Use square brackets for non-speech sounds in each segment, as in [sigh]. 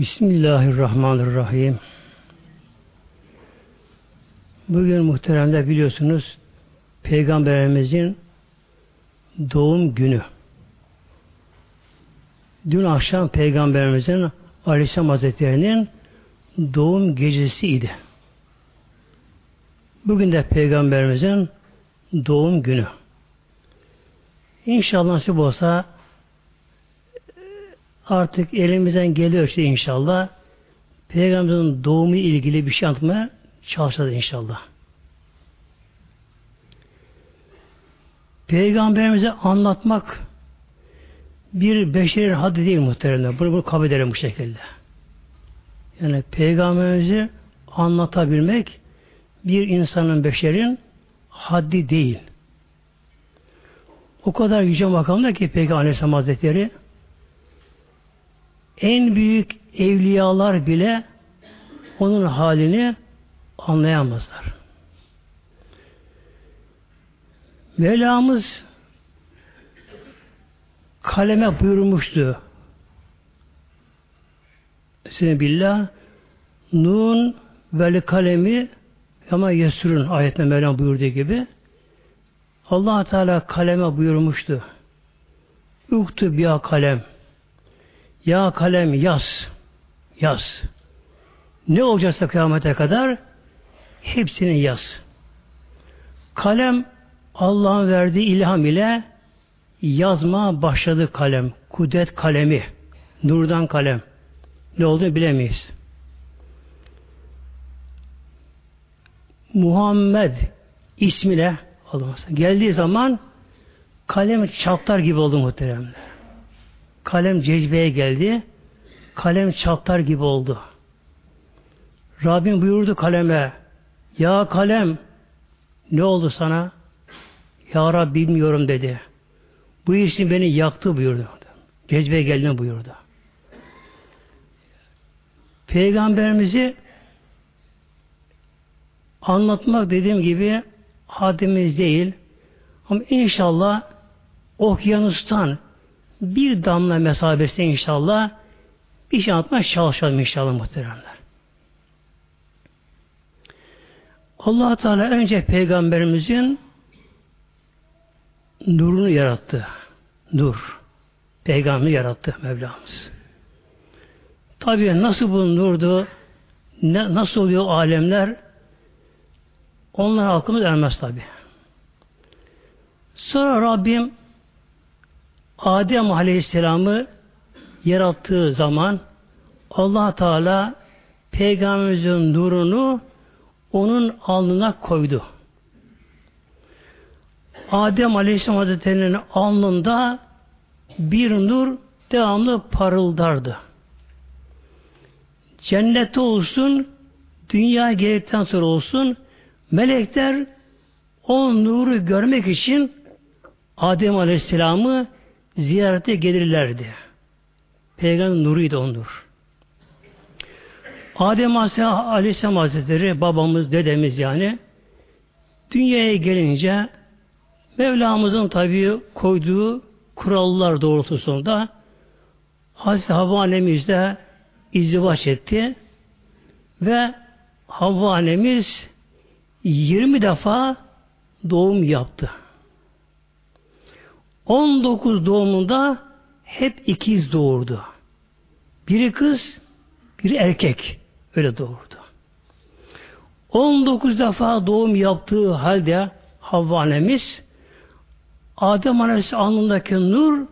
Bismillahirrahmanirrahim. Bugün muhteremde biliyorsunuz Peygamberimizin doğum günü. Dün akşam Peygamberimizin Aleyhisselam Hazretleri'nin doğum gecesiydi. Bugün de Peygamberimizin doğum günü. İnşallah nasip olsa artık elimizden geliyor işte inşallah Peygamberimizin doğumu ilgili bir şey anlatmaya çalışacağız inşallah. Peygamberimize anlatmak bir beşerin haddi değil muhtemelen. Bunu, bunu kabul edelim bu şekilde. Yani peygamberimizi anlatabilmek bir insanın beşerin haddi değil. O kadar yüce makamda ki Peygamber Aleyhisselam Hazretleri en büyük evliyalar bile onun halini anlayamazlar. Mevlamız kaleme buyurmuştu. Bismillah Nun vel kalemi ama yesurun ayetinde Mevlam buyurduğu gibi allah Teala kaleme buyurmuştu. Uktu biya kalem. Ya kalem yaz. Yaz. Ne olacaksa kıyamete kadar hepsini yaz. Kalem Allah'ın verdiği ilham ile yazma başladı kalem. Kudret kalemi. Nurdan kalem. Ne olduğunu bilemeyiz. Muhammed ismiyle geldiği zaman kalem çatlar gibi oldu muhteremler. Kalem cezbeye geldi. Kalem çatlar gibi oldu. Rabbim buyurdu kaleme Ya kalem ne oldu sana? Ya Rab bilmiyorum dedi. Bu işin beni yaktı buyurdu. Cezbeye geldiğini buyurdu. Peygamberimizi anlatmak dediğim gibi hadimiz değil. Ama inşallah okyanustan bir damla mesabesine inşallah bir şey anlatmaya çalışalım inşallah muhteremler. allah Teala önce peygamberimizin nurunu yarattı. Nur. Peygamberi yarattı Mevlamız. Tabi nasıl bu nurdu, ne, nasıl oluyor alemler, onlar aklımız ermez tabi. Sonra Rabbim Adem Aleyhisselam'ı yarattığı zaman allah Teala Peygamberimizin nurunu onun alnına koydu. Adem Aleyhisselam Hazretleri'nin alnında bir nur devamlı parıldardı. Cennette olsun, dünya geldikten sonra olsun, melekler o nuru görmek için Adem Aleyhisselam'ı ziyarete gelirlerdi. Peygamber nuruydu o nur. Adem Aleyhisselam Hazretleri babamız, dedemiz yani dünyaya gelince Mevlamızın tabi koyduğu kurallar doğrultusunda Hazreti Havva annemiz de izdivaç etti ve Havva annemiz 20 defa doğum yaptı. 19 doğumunda hep ikiz doğurdu. Biri kız, biri erkek. Öyle doğurdu. 19 defa doğum yaptığı halde Havva annemiz Adem Aleyhisselam alnındaki nur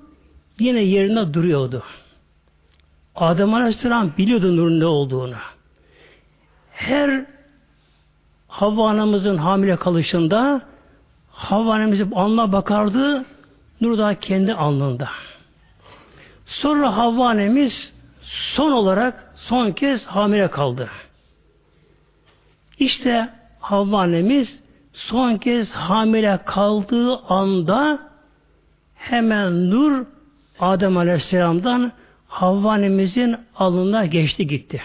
yine yerine duruyordu. Adem Aleyhisselam biliyordu nurun ne olduğunu. Her Havva anamızın hamile kalışında Havva annemizin alnına bakardı, nur da kendi alnında. Sonra Havva annemiz son olarak son kez hamile kaldı. İşte Havva annemiz son kez hamile kaldığı anda hemen nur Adem Aleyhisselam'dan Havva annemizin alnına geçti gitti.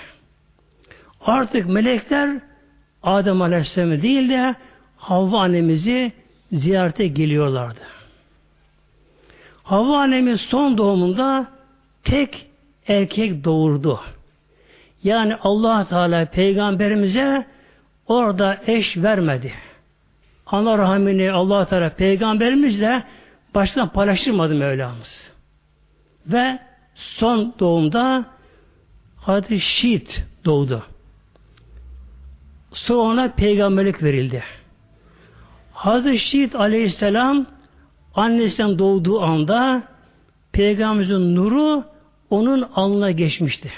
Artık melekler Adem Aleyhisselam'ı değil de Havva annemizi ziyarete geliyorlardı. Havva annemiz son doğumunda tek erkek doğurdu. Yani allah Teala peygamberimize orada eş vermedi. Ana rahmini allah Teala peygamberimizle baştan paylaştırmadı Mevlamız. Ve son doğumda Hazreti Şiit doğdu. Sonra ona peygamberlik verildi. Hazreti Şiit aleyhisselam annesinden doğduğu anda peygamberimizin nuru onun alnına geçmişti.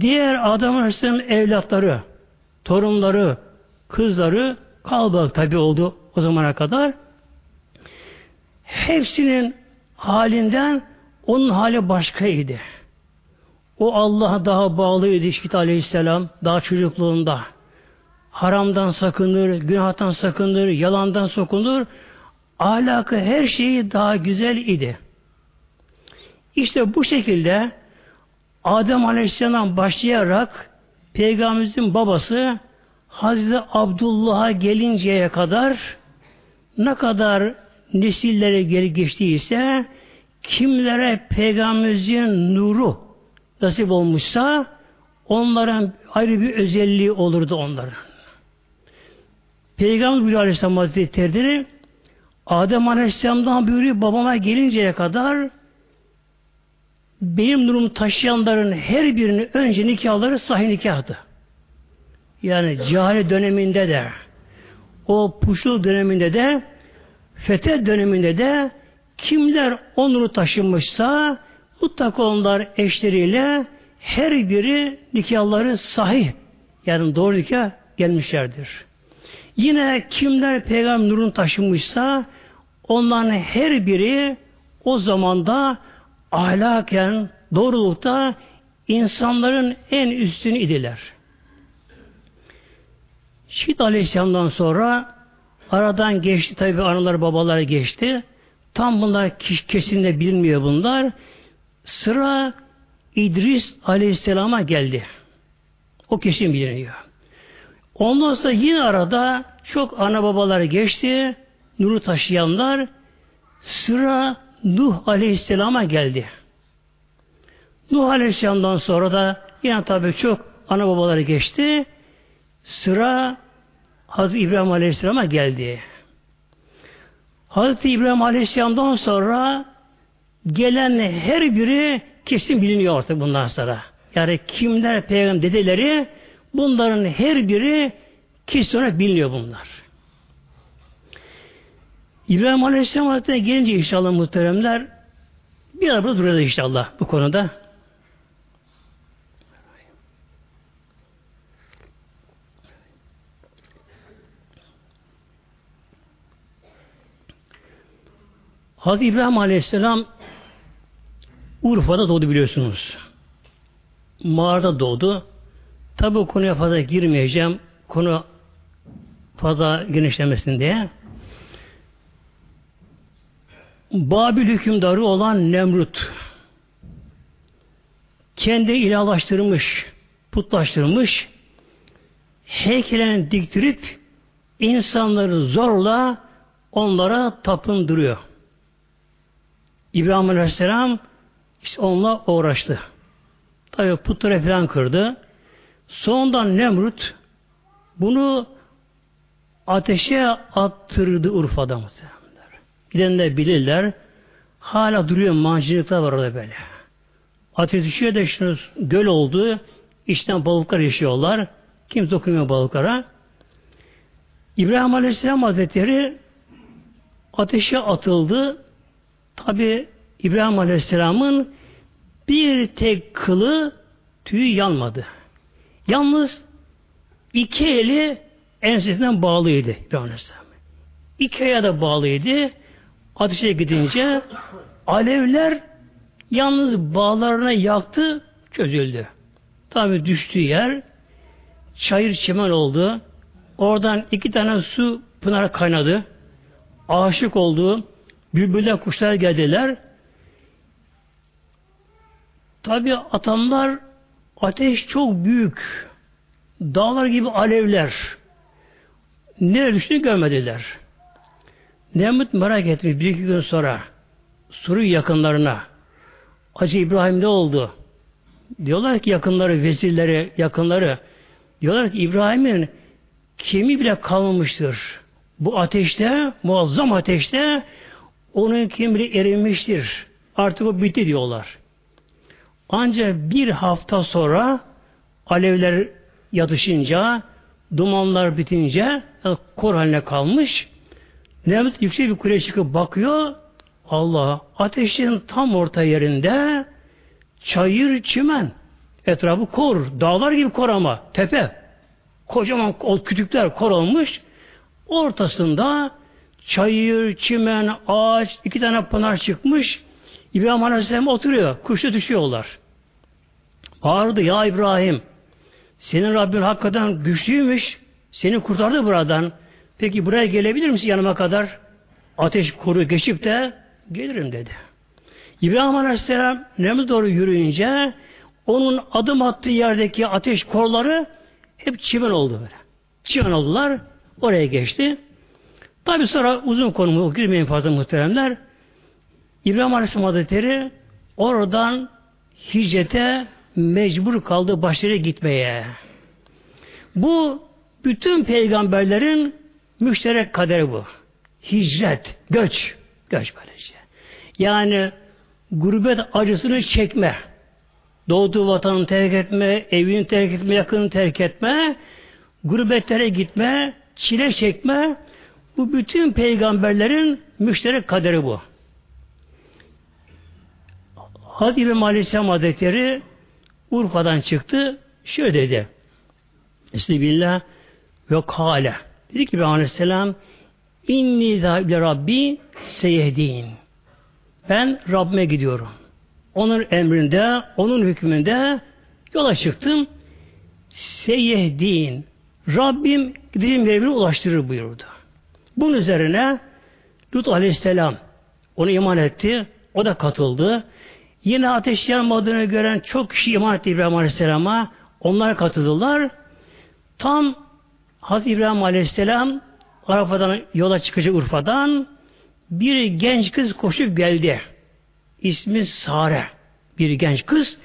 Diğer Adam Aleyhisselam'ın evlatları, torunları, kızları kalabalık tabi oldu o zamana kadar. Hepsinin halinden onun hali başkaydı. O Allah'a daha bağlıydı İşkit Aleyhisselam daha çocukluğunda. Haramdan sakınır, günahtan sakınır, yalandan sokunur. Ahlakı her şeyi daha güzel idi. İşte bu şekilde Adem Aleyhisselam başlayarak Peygamberimizin babası Hazreti Abdullah'a gelinceye kadar ne kadar nesillere geri geçtiyse kimlere Peygamberimizin nuru nasip olmuşsa onların ayrı bir özelliği olurdu onların. Peygamber Aleyhisselam Hazretleri Adem Aleyhisselam'dan buyuruyor babama gelinceye kadar benim durum taşıyanların her birinin önce nikahları sahih nikahtı. Yani cahil döneminde de o puşul döneminde de fethet döneminde de kimler onuru taşımışsa mutlaka onlar eşleriyle her biri nikahları sahih yani doğru nikah gelmişlerdir. Yine kimler peygamber nurunu taşımışsa onların her biri o zamanda ahlaken, doğrulukta insanların en üstünü idiler. Şiit Aleyhisselam'dan sonra aradan geçti tabi analar babalar geçti. Tam bunlar kesinlikle bilmiyor bunlar. Sıra İdris Aleyhisselam'a geldi. O kesin biliniyor. Ondan sonra yine arada çok ana babalar geçti. Nuru taşıyanlar sıra Nuh Aleyhisselam'a geldi. Nuh Aleyhisselam'dan sonra da yine tabi çok ana babaları geçti. Sıra Hazreti İbrahim Aleyhisselam'a geldi. Hazreti İbrahim Aleyhisselam'dan sonra gelen her biri kesin biliniyor artık bundan sonra. Yani kimler peygamber dedeleri bunların her biri kesin olarak biliniyor bunlar. İbrahim Aleyhisselam Hazretleri gelince inşallah muhteremler bir arada duracağız inşallah bu konuda. Hazreti İbrahim Aleyhisselam Urfa'da doğdu biliyorsunuz. Mağarada doğdu. Tabi o konuya fazla girmeyeceğim. Konu fazla genişlemesin diye. Babil hükümdarı olan Nemrut kendi ilahlaştırmış, putlaştırmış, heykellerini diktirip insanları zorla onlara tapındırıyor. İbrahim Aleyhisselam işte onunla uğraştı. Tabi putları falan kırdı. Sonunda Nemrut bunu ateşe attırdı Urfa'da muhtemelen. Gidenler bilirler. Hala duruyor mancınıklar var orada böyle. Ateş düşüyor da şunu göl oldu. İçten balıklar yaşıyorlar. Kim dokunmuyor balıklara. İbrahim Aleyhisselam Hazretleri ateşe atıldı. Tabi İbrahim Aleyhisselam'ın bir tek kılı tüyü yanmadı. Yalnız iki eli ensesinden bağlıydı İbrahim Aleyhisselam. İki ayağı da bağlıydı. Ateşe gidince alevler yalnız bağlarına yaktı, çözüldü. Tabi düştüğü yer çayır çimen oldu. Oradan iki tane su pınar kaynadı. Aşık oldu. Bülbüller kuşlar geldiler. Tabi atamlar ateş çok büyük. Dağlar gibi alevler. Nereye düştüğünü görmediler. Nemrut merak etmiş bir iki gün sonra Suriye yakınlarına Hacı İbrahim ne oldu? Diyorlar ki yakınları, vezirleri, yakınları diyorlar ki İbrahim'in kemiği bile kalmamıştır. Bu ateşte, muazzam ateşte onun kemiği erimiştir. Artık o bitti diyorlar. Ancak bir hafta sonra alevler yatışınca, dumanlar bitince kor haline kalmış. Nemrut yüksek bir kule çıkıp bakıyor. Allah ateşin tam orta yerinde çayır çimen. Etrafı kor. Dağlar gibi kor ama. Tepe. Kocaman o kütükler kor olmuş. Ortasında çayır, çimen, ağaç, iki tane pınar çıkmış. İbrahim Aleyhisselam oturuyor. Kuşta düşüyorlar. Bağırdı ya İbrahim. Senin Rabbin hakikaten güçlüymüş. Seni kurtardı buradan. Peki buraya gelebilir misin yanıma kadar? Ateş koru geçip de gelirim dedi. İbrahim Aleyhisselam Nemrut doğru yürüyünce onun adım attığı yerdeki ateş korları hep çimen oldu böyle. Çimen oldular. Oraya geçti. Tabi sonra uzun konumu girmeyin fazla muhteremler. İbrahim Aleyhisselam Hazretleri oradan hicrete mecbur kaldı başları gitmeye. Bu bütün peygamberlerin müşterek kaderi bu. Hicret, göç, göç böylece. Yani gurbet acısını çekme. Doğduğu vatanını terk etme, evini terk etme, yakını terk etme, gurbetlere gitme, çile çekme. Bu bütün peygamberlerin müşterek kaderi bu. Hazreti İbrahim Aleyhisselam Hazretleri Urfa'dan çıktı. Şöyle dedi. Estağfirullah ve kâle. Dedi ki İbrahim Aleyhisselam inni zâhible Rabbi seyehdin. Ben Rabbime gidiyorum. Onun emrinde, onun hükmünde yola çıktım. Seyehdin. Rabbim gideceğim yerine ulaştırır buyurdu. Bunun üzerine Lut Aleyhisselam onu iman etti. O da katıldı. Yine ateş yanmadığını gören çok kişi iman etti İbrahim Aleyhisselam'a. Onlar katıldılar. Tam Hazreti İbrahim Aleyhisselam Arafat'tan yola çıkacak Urfa'dan bir genç kız koşup geldi. İsmi Sare. Bir genç kız.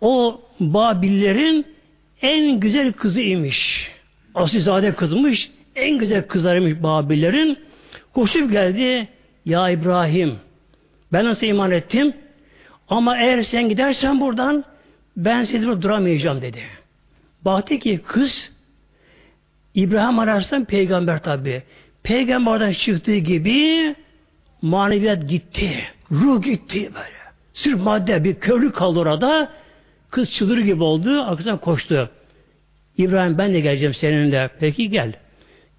O Babillerin en güzel kızı imiş. Asilzade kızmış. En güzel kızlarıymış Babillerin. Koşup geldi. Ya İbrahim ben nasıl iman ettim? Ama eğer sen gidersen buradan ben seni duramayacağım dedi. Baktı ki kız İbrahim Aleyhisselam peygamber tabi. Peygamberden çıktığı gibi maneviyat gitti. Ruh gitti böyle. Sırf madde bir körlük kaldı orada. Kız çıldır gibi oldu. Arkasından koştu. İbrahim ben de geleceğim seninle. Peki gel.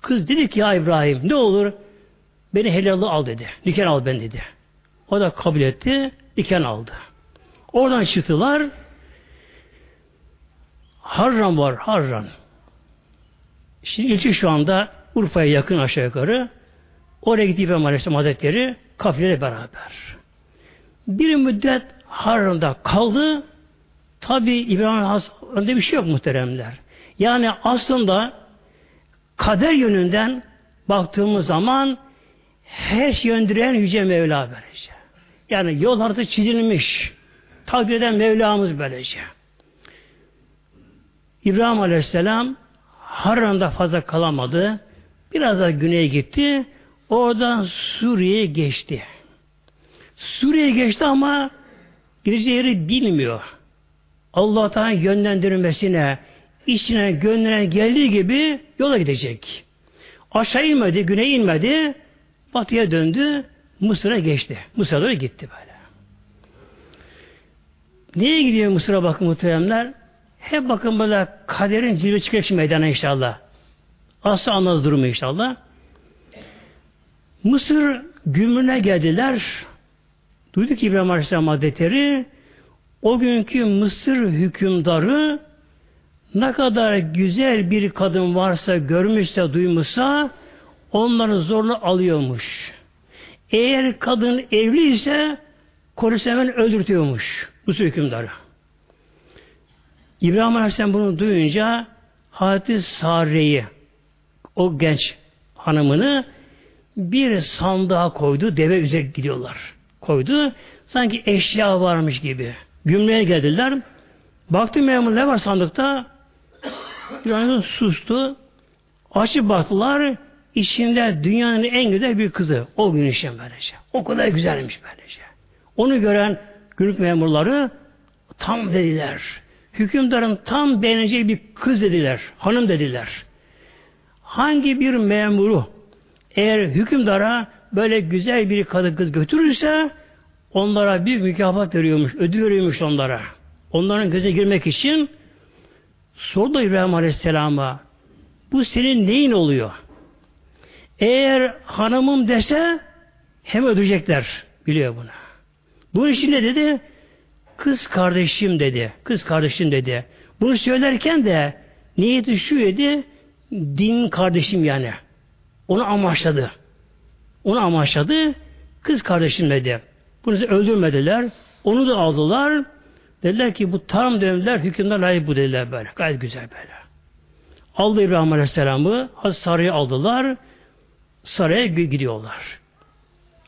Kız dedi ki ya İbrahim ne olur beni helalı al dedi. Nikah al ben dedi. O da kabul etti. Nikah aldı. Oradan çıktılar. Harran var. Harran. Şimdi ilçe şu anda Urfa'ya yakın aşağı yukarı. Oraya gitti İbrahim Aleyhisselam Hazretleri kafileyle beraber. Bir müddet Harran'da kaldı. Tabi İbrahim Aleyhisselam'da bir şey yok muhteremler. Yani aslında kader yönünden baktığımız zaman her şey öndüren Yüce Mevla böylece. Yani yol haritası çizilmiş. Takdir eden Mevlamız böylece. İbrahim Aleyhisselam Harran'da fazla kalamadı. Biraz da güneye gitti. Oradan Suriye'ye geçti. Suriye'ye geçti ama gideceği yeri bilmiyor. Allah'tan yönlendirilmesine, içine gönlüne geldiği gibi yola gidecek. Aşağı inmedi, güneye inmedi, batıya döndü, Mısır'a geçti. Mısır'a doğru gitti böyle. Neye gidiyor Mısır'a bakın muhteremler? Hep bakın böyle kaderin cilve çıkıyor meydana inşallah. Asla anlaz durumu inşallah. Mısır gümrüne geldiler. Duyduk ki İbrahim Aleyhisselam Hazretleri o günkü Mısır hükümdarı ne kadar güzel bir kadın varsa, görmüşse, duymuşsa onları zorla alıyormuş. Eğer kadın evli ise koruysa hemen öldürtüyormuş. Mısır hükümdarı. İbrahim Aleyhisselam bunu duyunca Hazreti Sare'yi o genç hanımını bir sandığa koydu. Deve üzerine gidiyorlar. Koydu. Sanki eşya varmış gibi. Gümrüğe geldiler. Baktı memur ne var sandıkta? İbrahim sustu. Açıp baktılar. İçinde dünyanın en güzel bir kızı. O gün için böylece. O kadar güzelmiş böylece. Onu gören gümrük memurları tam dediler. Hükümdarın tam beğeneceği bir kız dediler. Hanım dediler. Hangi bir memuru eğer hükümdara böyle güzel bir kadın kız götürürse onlara bir mükafat veriyormuş, ödül veriyormuş onlara. Onların göze girmek için sordu İbrahim Aleyhisselam'a bu senin neyin oluyor? Eğer hanımım dese hem ödeyecekler. Biliyor bunu. Bu için ne dedi? Kız kardeşim dedi. Kız kardeşim dedi. Bunu söylerken de niyeti şu dedi. Din kardeşim yani. Onu amaçladı. Onu amaçladı. Kız kardeşim dedi. Bunu öldürmediler. Onu da aldılar. Dediler ki bu tam dönemler hükümler layık bu dediler böyle. Gayet güzel böyle. Aldı İbrahim Aleyhisselam'ı saraya aldılar. Saraya gidiyorlar.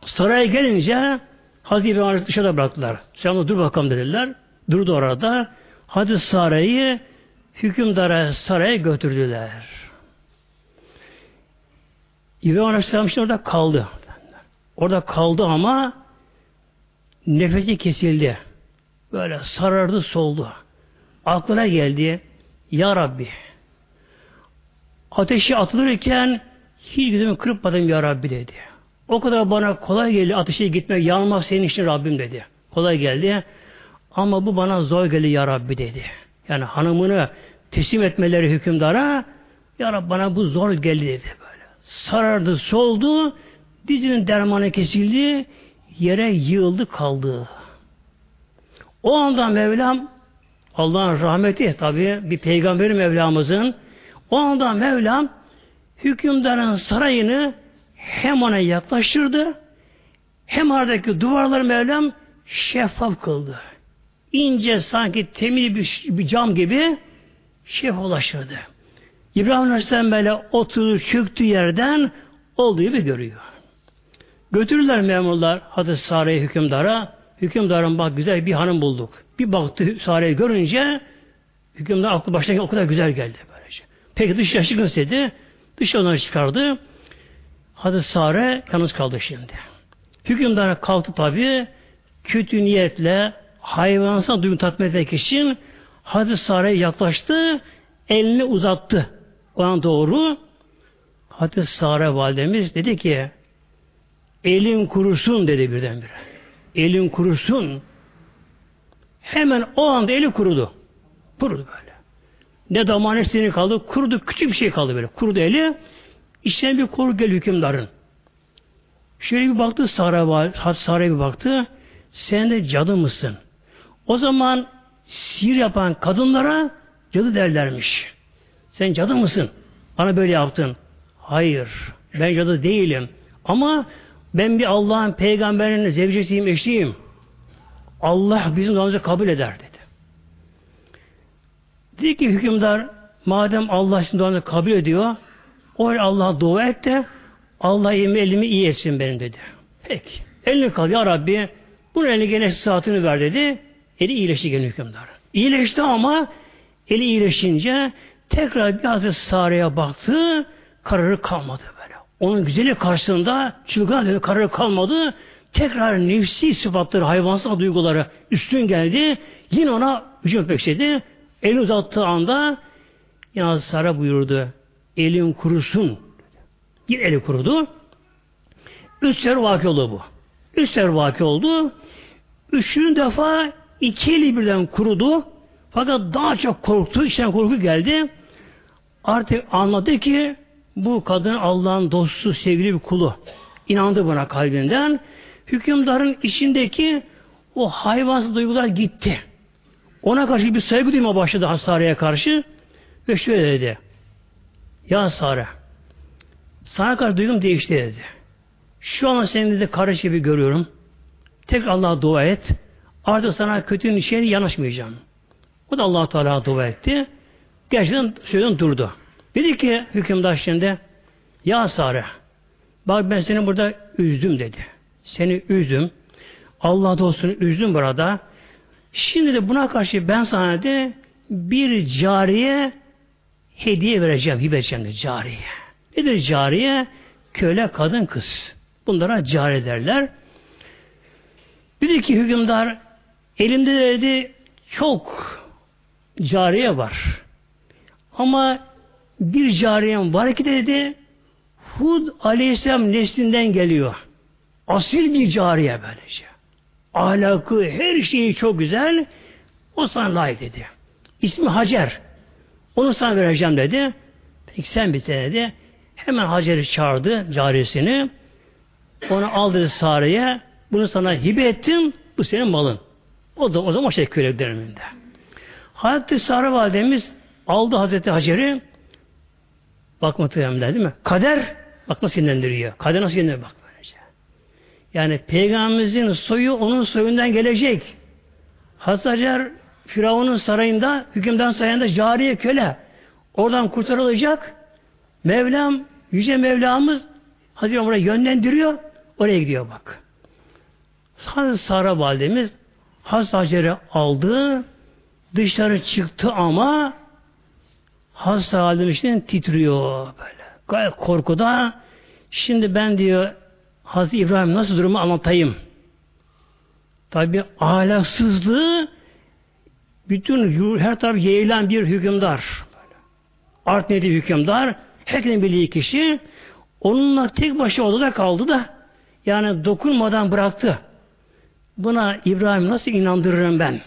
Saraya gelince Hazreti İbrahim Aleyhisselam'ı dışarıda bıraktılar. Sen dur bakalım dediler. Durdu orada. Hazreti Saray'ı hükümdara saraya götürdüler. İbrahim Aleyhisselam şimdi orada kaldı. Orada kaldı ama nefesi kesildi. Böyle sarardı soldu. Aklına geldi. Ya Rabbi ateşi atılırken hiç gözümü kırpmadım Ya Rabbi dedi. O kadar bana kolay geldi ateşe gitmek, yanmak senin için Rabbim dedi. Kolay geldi. Ama bu bana zor geldi Ya Rabbi dedi. Yani hanımını teslim etmeleri hükümdara Ya Rabbi bana bu zor geldi dedi böyle. Sarardı, soldu, dizinin dermanı kesildi, yere yığıldı kaldı. O anda Mevlam Allah'ın rahmeti tabi bir peygamberin Mevlamızın o anda Mevlam hükümdarın sarayını hem ona yaklaştırdı hem aradaki duvarları Mevlam şeffaf kıldı. İnce sanki temiz bir, bir cam gibi şeffaflaştırdı. İbrahim Aleyhisselam böyle oturdu çöktüğü yerden olduğu gibi görüyor. Götürürler memurlar Hazreti Sare'ye hükümdara. Hükümdarın bak güzel bir hanım bulduk. Bir baktı Sare'yi görünce hükümdar aklı başına o kadar güzel geldi böylece. Peki dışarı çıkın istedi. Dışarı çıkardı. Hazreti Sare yalnız kaldı şimdi. Hükümdar kalktı tabi kötü niyetle hayvansal duygu tatmin etmek için Hazreti Sare'ye yaklaştı, elini uzattı. Ona doğru Hazreti Sare validemiz dedi ki elin kurusun dedi birdenbire. Elin kurusun. Hemen o anda eli kurudu. Kurudu böyle. Ne damar ne kaldı. Kurudu. Küçük bir şey kaldı böyle. Kurudu eli. İçten bir korku gel hükümdarın. Şöyle bir baktı. Sara'ya bir baktı. Sen de cadı mısın? O zaman sihir yapan kadınlara cadı derlermiş. Sen cadı mısın? Bana böyle yaptın. Hayır. Ben cadı değilim. Ama ben bir Allah'ın peygamberinin zevcesiyim, eşiyim. Allah bizim duamızı kabul eder dedi. Ki hükümdar madem Allah sizin duanızı kabul ediyor o Allah'a dua et de Allah elimi, elimi iyi etsin benim dedi. Peki. Elini kal ya Rabbi bunun eline gene saatini ver dedi. Eli iyileşti gene hükümdar. İyileşti ama eli iyileşince tekrar bir Hazreti Sare'ye baktı kararı kalmadı böyle. Onun güzeli karşısında çılgın dedi kararı kalmadı. Tekrar nefsi sıfatları, hayvansal duyguları üstün geldi. Yine ona hücum etmek istedi. Elini uzattığı anda yine Sara buyurdu elin kurusun. Yine eli kurudu. Üç sefer vaki oldu bu. Üç sefer vaki oldu. Üçüncü defa iki eli birden kurudu. Fakat daha çok korktu. İçten korku geldi. Artık anladı ki bu kadın Allah'ın dostu, sevgili bir kulu. İnandı buna kalbinden. Hükümdarın içindeki o hayvansız duygular gitti. Ona karşı bir saygı duyma başladı hastaneye karşı. Ve şöyle dedi. Ya Sare sana karşı duygum değişti dedi. Şu an seni de kardeş gibi görüyorum. Tek Allah'a dua et. Artık sana kötünün şeyine yanaşmayacağım. O da allah Teala dua etti. Gerçekten sözün durdu. Dedi ki hükümdar şimdi Ya Sare bak ben seni burada üzdüm dedi. Seni üzdüm. Allah dostunu üzdüm burada. Şimdi de buna karşı ben sana de bir cariye hediye vereceğim, hibe edeceğim de cariye. Nedir cariye? Köle, kadın, kız. Bunlara cari derler. Dedi ki hükümdar elimde dedi çok cariye var. Ama bir cariyem var ki dedi Hud aleyhisselam neslinden geliyor. Asil bir cariye böylece. Ahlakı, her şeyi çok güzel. O sana layık dedi. İsmi Hacer. Onu sana vereceğim dedi. Peki sen bir dedi. Hemen Hacer'i çağırdı cariyesini. Onu aldı Sare'ye. Bunu sana hibe ettim. Bu senin malın. O da o zaman şey köle döneminde. Hazreti Sare validemiz aldı Hazreti Hacer'i bak muhtemelen değil mi? Kader bak nasıl sinirlendiriyor. Kader nasıl sinirlendiriyor bak. Yani peygamberimizin soyu onun soyundan gelecek. Hazreti Hacer Firavun'un sarayında, hükümdar sarayında cariye köle. Oradan kurtarılacak. Mevlam, Yüce Mevlamız Hazreti Ömer'e yönlendiriyor. Oraya gidiyor bak. Hazreti Sara validemiz Hazreti aldı, dışarı çıktı ama Hazreti validemiz titriyor böyle. Gayet korkuda. Şimdi ben diyor Hazreti İbrahim nasıl durumu anlatayım. Tabi ahlaksızlığı bütün her taraf yayılan bir hükümdar. Art nedi hükümdar. Herkesin bildiği kişi onunla tek başına odada kaldı da yani dokunmadan bıraktı. Buna İbrahim nasıl inandırırım ben?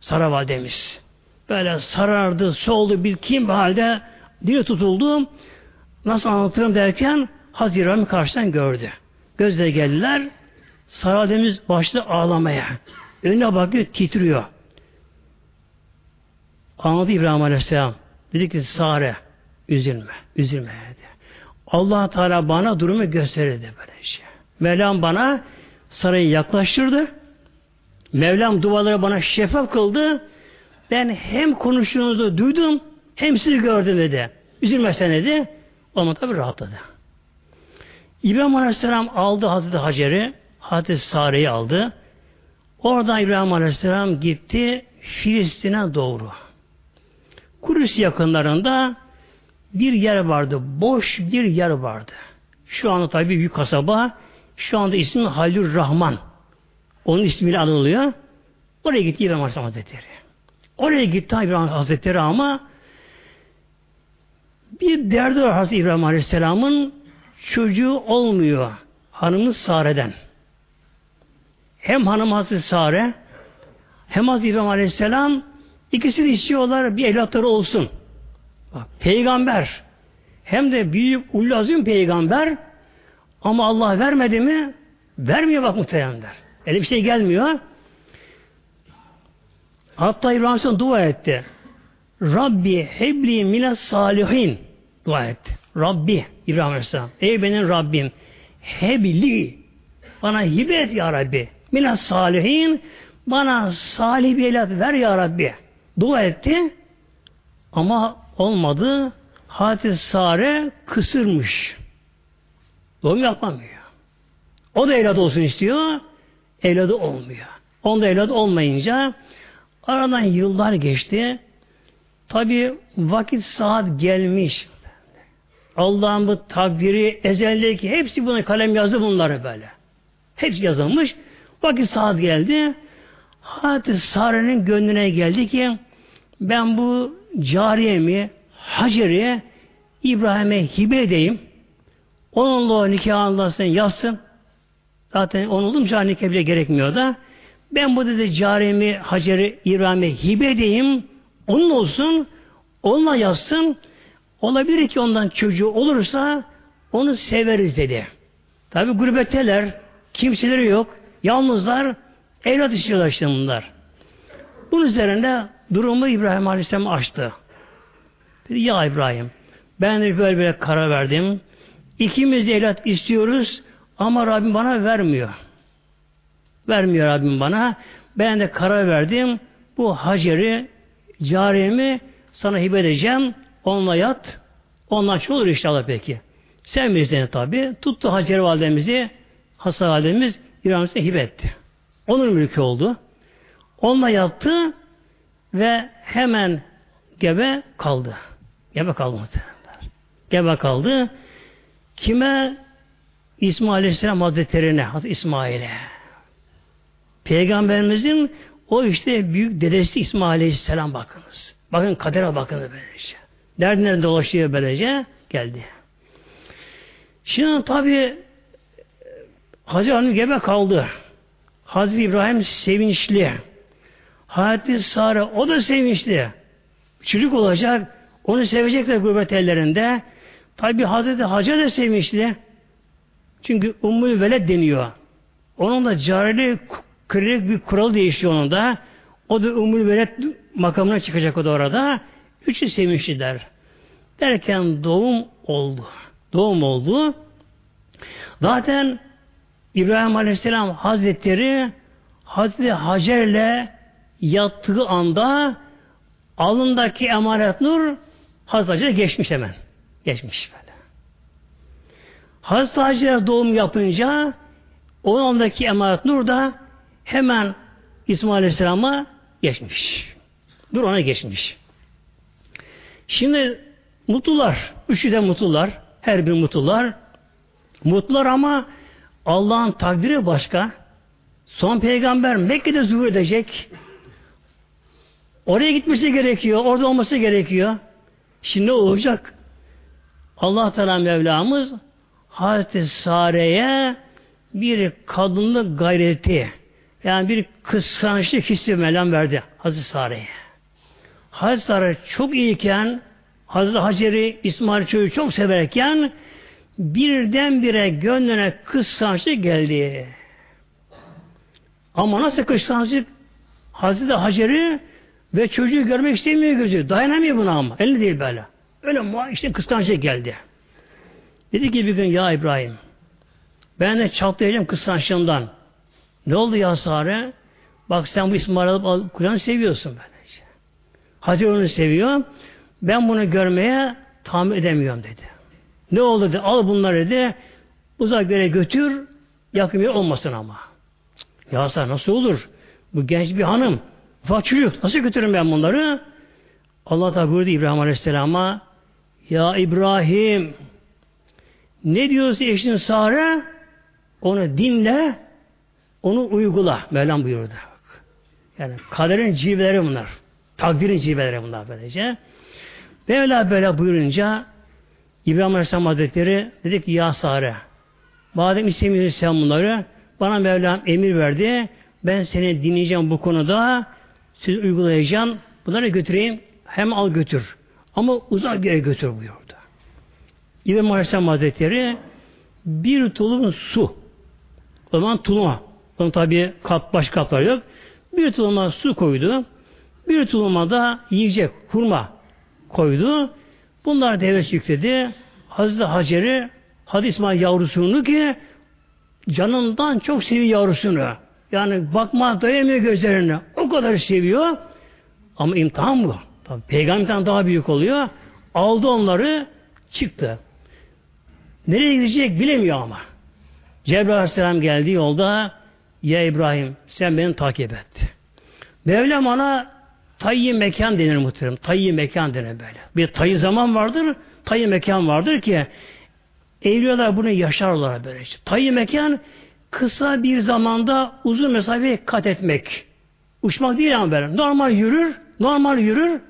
Sara validemiz. Böyle sarardı, soldu, bir kim halde dili tutuldu. Nasıl anlatırım derken Hazreti İbrahim karşıdan gördü. Gözle geldiler. Sara validemiz başladı ağlamaya. Önüne bakıyor, titriyor. Anladı İbrahim Aleyhisselam. Dedi ki Sare üzülme, üzülme dedi. allah Teala bana durumu gösterdi böyle şey. Mevlam bana sarayı yaklaştırdı. Mevlam duvarları bana şeffaf kıldı. Ben hem konuştuğunuzu duydum hem sizi gördüm dedi. Üzülmesen dedi. Ama tabi rahatladı. İbrahim Aleyhisselam aldı Hazreti Hacer'i, Hazreti Sare'yi aldı. Oradan İbrahim Aleyhisselam gitti Filistin'e doğru. Kudüs yakınlarında bir yer vardı. Boş bir yer vardı. Şu anda tabi büyük kasaba. Şu anda ismi Halil Rahman. Onun ismiyle anılıyor. Oraya gitti İbrahim Aleyhisselam Hazretleri. Oraya gitti İbrahim Hazretleri ama bir derdi var Hazreti İbrahim Aleyhisselam'ın çocuğu olmuyor. Hanımı Sare'den. Hem hanım Hazreti Sare hem Hazreti İbrahim Aleyhisselam ikisi de istiyorlar bir evlatları olsun. Bak, peygamber hem de büyük ullu azim peygamber ama Allah vermedi mi vermiyor bak muhtemelenler. Öyle bir şey gelmiyor. Hatta İbrahim dua etti. Rabbi hebli mine salihin dua etti. Rabbi İbrahim Aleyhisselam. Ey benim Rabbim hebli bana hibe et ya Rabbi. Mine salihin bana salih bir evlat ver ya Rabbi. Dua etti. Ama olmadı. Hazreti Sare kısırmış. Doğum yapamıyor. O da evlat olsun istiyor. Evladı olmuyor. Onda evladı olmayınca aradan yıllar geçti. Tabi vakit saat gelmiş. Allah'ın bu takdiri, ezeldeki hepsi buna kalem yazdı bunları böyle. Hepsi yazılmış. Vakit saat geldi. Hazreti Sare'nin gönlüne geldi ki ben bu cariyemi, Hacer'i İbrahim'e hibe edeyim. Onunla o nikahını sen yazsın. Zaten onun olunca nikah bile gerekmiyor da. Ben bu dedi carimi, Hacer'i İbrahim'e hibe edeyim. Onun olsun. Onunla yazsın. Olabilir ki ondan çocuğu olursa onu severiz dedi. Tabi gurbetteler, kimseleri yok, yalnızlar, evlat istiyorlar işte bunlar. Bunun üzerine durumu İbrahim Aleyhisselam açtı. Dedi, ya İbrahim, ben de böyle böyle karar verdim. İkimiz de evlat istiyoruz ama Rabbim bana vermiyor. Vermiyor Rabbim bana. Ben de karar verdim. Bu Hacer'i, cariyemi sana hibe edeceğim. Onunla yat. Ondan çok olur inşallah peki. Sen bilirsin tabi. Tuttu Hacer validemizi Hasan validemiz İbrahim'e hibe etti. Onun mülkü oldu. Onunla yattı ve hemen gebe kaldı. Gebe kaldı muhtemelen. Gebe kaldı. Kime? İsmail Aleyhisselam Hazretleri'ne, İsmail'e. Peygamberimizin o işte büyük dedesi İsmail Aleyhisselam bakınız. Bakın kadere bakın böylece. Nereden dolaşıyor böylece? Geldi. Şimdi tabi Hazreti Hanım gebe kaldı. Hazreti İbrahim sevinçli. Hazreti Sara o da sevinçli. Çocuk olacak. Onu sevecekler gurbet ellerinde. Tabi Hazreti Hacer da sevinçli. Çünkü Ummul Veled deniyor. Onun da carili kırık bir kural değişiyor onun da. O da Ummul Veled makamına çıkacak o da orada. Üçü sevinçliler. Derken doğum oldu. Doğum oldu. Zaten İbrahim Aleyhisselam Hazretleri Hazreti Hacer'le yattığı anda alındaki emanet nur Hazreti Hacer'e geçmiş hemen. Geçmiş böyle. Hazreti Hacer doğum yapınca onun alındaki emanet nur da hemen İsmail Aleyhisselam'a geçmiş. Dur ona geçmiş. Şimdi mutlular. Üçü de mutlular. Her bir mutlular. Mutlular ama Allah'ın takdiri başka. Son peygamber Mekke'de zuhur edecek. Oraya gitmesi gerekiyor. Orada olması gerekiyor. Şimdi ne olacak? Allah Teala Mevlamız Hazreti Sare'ye bir kadınlık gayreti yani bir kıskançlık hissi Mevlam verdi Hazreti Sare'ye. Hazreti çok iyiyken Hazreti Hacer'i İsmail çocuğu çok severken birdenbire gönlüne kıskançlık geldi. Ama nasıl kıskançlık? Hazreti Hacer'i ve çocuğu görmek istemiyor gözü. Dayanamıyor buna ama. Elini değil böyle. Öyle işte kıskançlık geldi. Dedi ki bir gün ya İbrahim ben de çatlayacağım kıskançlığımdan. Ne oldu ya Sare? Bak sen bu İsmail alıp Kur'an'ı seviyorsun böylece. Hacer onu seviyor. Ben bunu görmeye tahammül edemiyorum dedi. Ne oldu dedi. Al bunları dedi. Uzak yere götür. Yakın bir olmasın ama. Ya sen nasıl olur? Bu genç bir hanım. Ufak çocuk. Nasıl götürürüm ben bunları? Allah da buyurdu İbrahim Aleyhisselam'a Ya İbrahim ne diyorsa eşin Sare onu dinle onu uygula. Mevlam buyurdu. Yani kaderin civeleri bunlar. Takdirin civeleri bunlar böylece. Mevla böyle buyurunca İbrahim Aleyhisselam Hazretleri dedi ki ya Sare madem istemiyorsun sen bunları bana Mevlam emir verdi ben seni dinleyeceğim bu konuda siz uygulayacağım bunları götüreyim hem al götür ama uzak bir yere götür buyurdu. İbrahim Aleyhisselam Hazretleri bir tulum su o zaman tuluma onun tabi kap, baş kaplar yok. Bir tuluma su koydu. Bir tuluma da yiyecek hurma koydu. Bunlar devlet yükledi. Hazreti Hacer'i Hazreti İsmail yavrusunu ki canından çok seviyor yavrusunu. Yani bakma dayamıyor gözlerine. O kadar seviyor. Ama imtihan bu. Tabii, peygamberden daha büyük oluyor. Aldı onları çıktı. Nereye gidecek bilemiyor ama. Cebrail Aleyhisselam geldi yolda ya İbrahim sen beni takip et. Mevlam ona tayyi mekan denir muhtemelen. Tayyi mekan denir böyle. Bir tayyi zaman vardır, tayyi mekan vardır ki evliyalar bunu yaşarlar böyle. Tayyi mekan kısa bir zamanda uzun mesafeyi kat etmek. Uçmak değil ama böyle. Normal yürür, normal yürür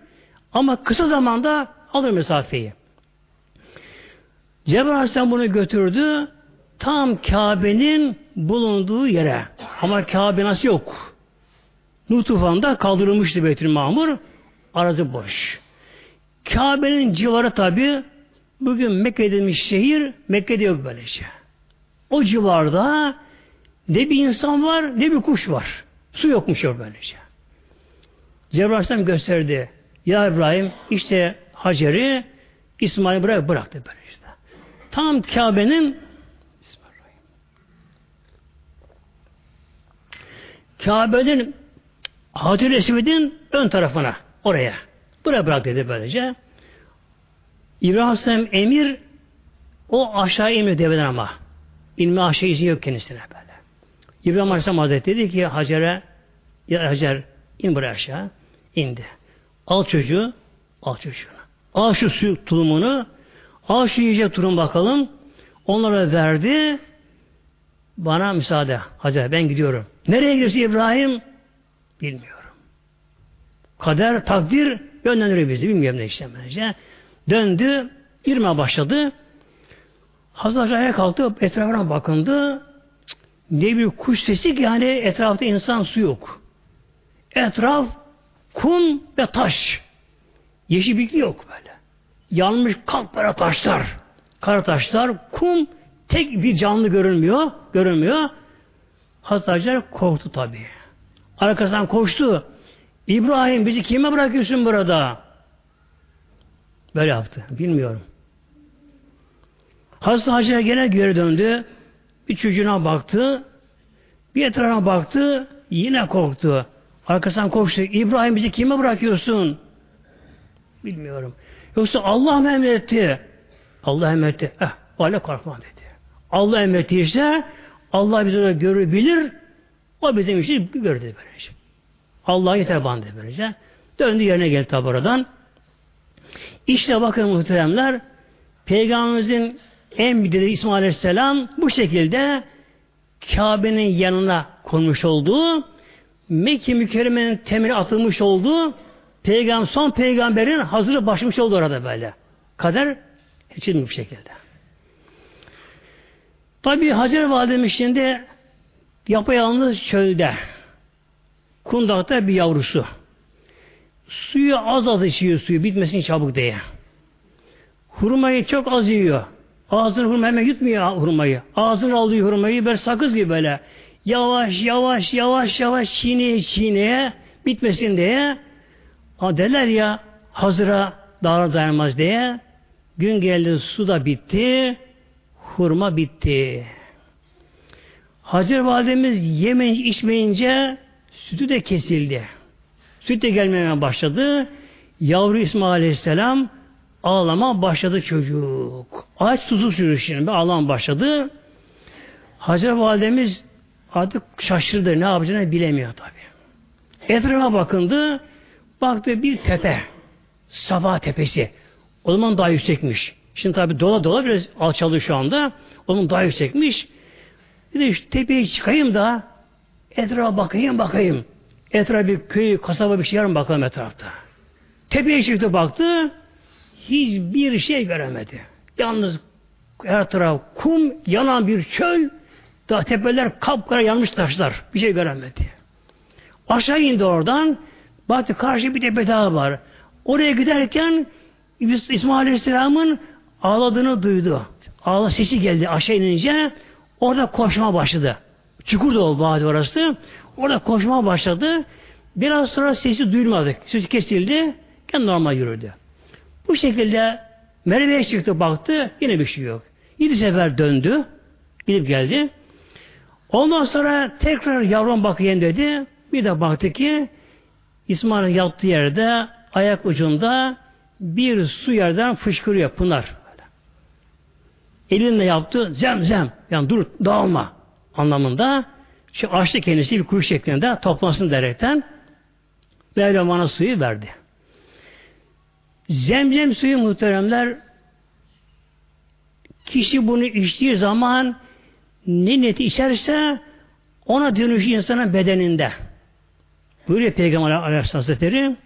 ama kısa zamanda alır mesafeyi. Cebrail Aleyhisselam bunu götürdü tam Kabe'nin bulunduğu yere. Ama Kabe nasıl yok. Nuh tufanında kaldırılmıştı Beytül Mamur. Arazi boş. Kabe'nin civarı tabi bugün Mekke edilmiş şehir Mekke'de yok böyle şey. O civarda ne bir insan var ne bir kuş var. Su yokmuş o böylece. Cebrail gösterdi. Ya İbrahim işte Hacer'i İsmail'i bırak bıraktı böyle işte. Tam Kabe'nin Kabe'nin Hacer Esved'in ön tarafına oraya. Buraya bırak dedi böylece. İbrahim emir o aşağı emir deveden ama. İlmi aşağı izin yok kendisine böyle. İbrahim Aleyhisselam Hazretleri dedi ki Hacer'e ya Hacer İn buraya aşağı. indi. Al çocuğu. Al çocuğunu. Al şu su tulumunu. Al şu yiyecek tulum bakalım. Onlara verdi. Bana müsaade. Hadi ben gidiyorum. Nereye gidiyorsun İbrahim? Bilmiyorum. Kader, takdir yönlendiriyor bizi. Bilmiyorum ne işte bence. Döndü. Yürüme başladı. Hazreti ayağa kalktı. Etrafına bakındı. Ne bir kuş sesi ki yani etrafta insan su yok. Etraf kum ve taş. Yeşillikli yok böyle. Yanmış kapkara taşlar. Kara taşlar, kum tek bir canlı görünmüyor. Görünmüyor. Hazreti korktu tabi. Arkasından koştu. İbrahim bizi kime bırakıyorsun burada? Böyle yaptı. Bilmiyorum. Hazreti Hacer gene geri döndü. Bir çocuğuna baktı. Bir etrafa baktı. Yine korktu. Arkasından koştu. İbrahim bizi kime bırakıyorsun? Bilmiyorum. Yoksa Allah mı emretti? Allah emretti. Eh, öyle korkma dedi. Allah emrettiyse Allah bizi görür, bilir. O bizim için gördü böylece. Allah yeter bandı böylece. Döndü yerine geldi tabi oradan. İşte bakın muhteremler Peygamberimizin en bir İsmail Aleyhisselam bu şekilde Kabe'nin yanına konmuş olduğu Mekke mükerremenin temeli atılmış olduğu peygamber, son peygamberin hazırı başlamış oldu orada böyle. Kader için bu şekilde. Tabi Hacer Validemiz şimdi yapayalnız çölde kundakta bir yavrusu. Suyu az az içiyor suyu bitmesin çabuk diye. Hurmayı çok az yiyor. Ağzını hurma hemen yutmuyor hurmayı. Ağzını alıyor hurmayı böyle sakız gibi böyle. Yavaş yavaş yavaş yavaş çiğneye çiğneye bitmesin diye. Ama derler ya hazıra dağlar dayanmaz diye. Gün geldi su da bitti. Hurma bitti. Hacer validemiz yemeyince içmeyince sütü de kesildi. Süt de gelmeye başladı. Yavru İsmail Aleyhisselam ağlama başladı çocuk. Aç susuz çocuk şimdi ağlama başladı. Hacer validemiz artık şaşırdı. Ne yapacağını bilemiyor tabi. Etrafa bakındı. Baktı bir tepe. Safa tepesi. O zaman daha yüksekmiş. Şimdi tabi dola dola biraz alçaldı şu anda. O zaman daha yüksekmiş. Bir de şu tepeye çıkayım da etrafa bakayım bakayım. Etrafa bir köy, kasaba bir şey yarım bakalım etrafta. Tepeye çıktı baktı. Hiçbir şey göremedi. Yalnız her taraf kum, yanan bir çöl, daha tepeler kapkara yanmış taşlar. Bir şey göremedi. Aşağı indi oradan. Baktı karşı bir tepe daha var. Oraya giderken İsmail Aleyhisselam'ın ağladığını duydu. Ağla sesi geldi aşağı inince orada koşma başladı. Çukur da o vadi orası. Orada koşma başladı. Biraz sonra sesi duyulmadı. Sesi kesildi. Kendi normal yürüdü. Bu şekilde Merve'ye çıktı baktı. Yine bir şey yok. Yedi sefer döndü. Gidip geldi. Ondan sonra tekrar yavrum bakayım dedi. Bir de baktı ki İsmail'in yattığı yerde ayak ucunda bir su yerden fışkırıyor pınar. Elinle yaptı zemzem yani dur dağılma anlamında şu açtı kendisi bir kuruş şeklinde toplansın derekten Mevlam bana suyu verdi. Zemzem suyu muhteremler kişi bunu içtiği zaman ne neti içerse ona dönüş insanın bedeninde. Buyuruyor Peygamber Aleyhisselam Hazretleri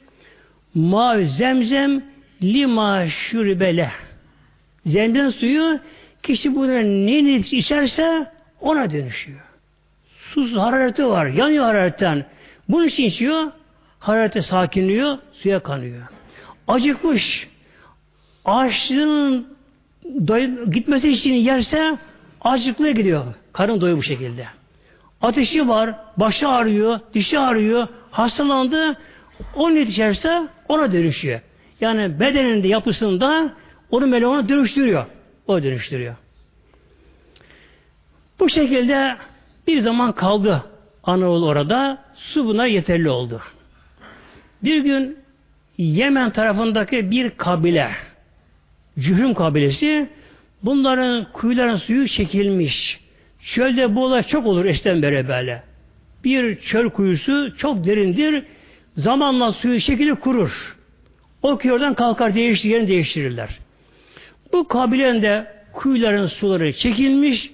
Ma zemzem lima şürbele Zemzem suyu kişi bunu ne içerse ona dönüşüyor. Sus harareti var. Yanıyor hararetten. Bunun için içiyor. Harareti sakinliyor. Suya kanıyor. Acıkmış. Açlığın gitmesi için yerse açlıklığa gidiyor. Karın doyuyor bu şekilde. Ateşi var, başı ağrıyor, dişi ağrıyor, hastalandı, o içerse ona dönüşüyor. Yani bedeninde yapısında onu onu dönüştürüyor. O dönüştürüyor. Bu şekilde bir zaman kaldı Anadolu orada. Su buna yeterli oldu. Bir gün Yemen tarafındaki bir kabile Cühüm kabilesi bunların kuyuların suyu çekilmiş. Çölde bu olay çok olur eşten beri böyle. Bir çöl kuyusu çok derindir. Zamanla suyu şekilde kurur. O köyden kalkar değiştir, yerini değiştirirler. Bu kabilenin de kuyuların suları çekilmiş,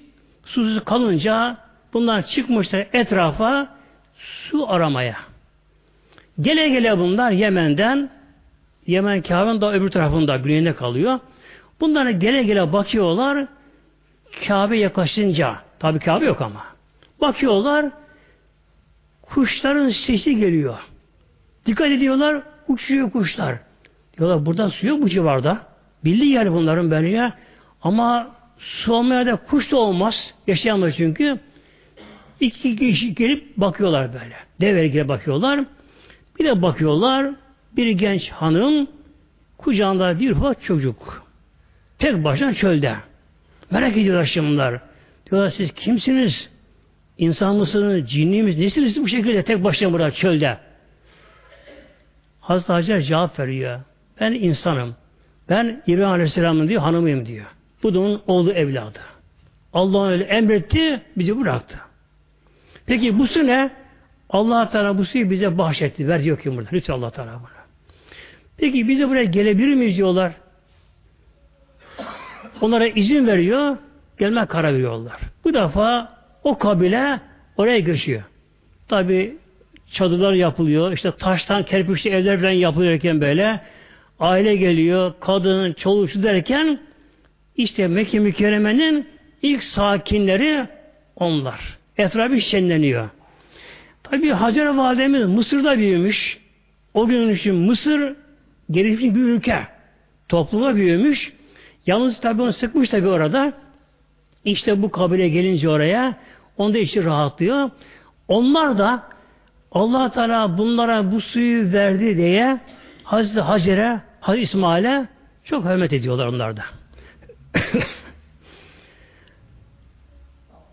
susuz kalınca bunlar çıkmışlar etrafa su aramaya. Gele gele bunlar Yemen'den Yemen Kabe'nin daha öbür tarafında güneyinde kalıyor. Bunlara gele gele bakıyorlar Kabe yaklaşınca tabi Kabe yok ama bakıyorlar kuşların sesi geliyor. Dikkat ediyorlar uçuyor kuşlar. Diyorlar burada su yok bu civarda. Bildi yani bunların bence. Ama su olmaya da kuş da olmaz. Yaşayamaz çünkü. İki kişi gelip bakıyorlar böyle. Dev bakıyorlar. Bir de bakıyorlar bir genç hanım kucağında bir ufak çocuk. Tek başına çölde. Merak ediyorlar şimdi. Diyorlar siz kimsiniz? İnsan mısınız? Cinli misiniz? Nesiniz bu şekilde tek başına burada çölde? Hazreti Hacer cevap veriyor. Ben insanım. Ben İbrahim Aleyhisselam'ın diyor hanımıyım diyor. Bu da onun oğlu evladı. Allah öyle emretti, bizi bıraktı. Peki bu su ne? allah Teala bu suyu bize bahşetti. Ver diyor ki burada. Lütfen allah Teala bunu. Peki bize buraya gelebilir miyiz diyorlar. Onlara izin veriyor. Gelme karar veriyorlar. Bu defa o kabile oraya girişiyor. Tabi çadırlar yapılıyor. İşte taştan kerpiçli evler falan yapılırken böyle aile geliyor. Kadın, çoluk derken işte Mekke mükerremenin ilk sakinleri onlar. Etrafı şenleniyor. Tabi Hacer Validemiz Mısır'da büyümüş. O gün için Mısır gelişmiş bir ülke. Topluma büyümüş. Yalnız tabi onu sıkmış tabi orada. İşte bu kabile gelince oraya onda işi rahatlıyor. Onlar da allah Teala bunlara bu suyu verdi diye Hazreti Hacer'e, Hazreti İsmail'e çok hürmet ediyorlar onlar da. [coughs]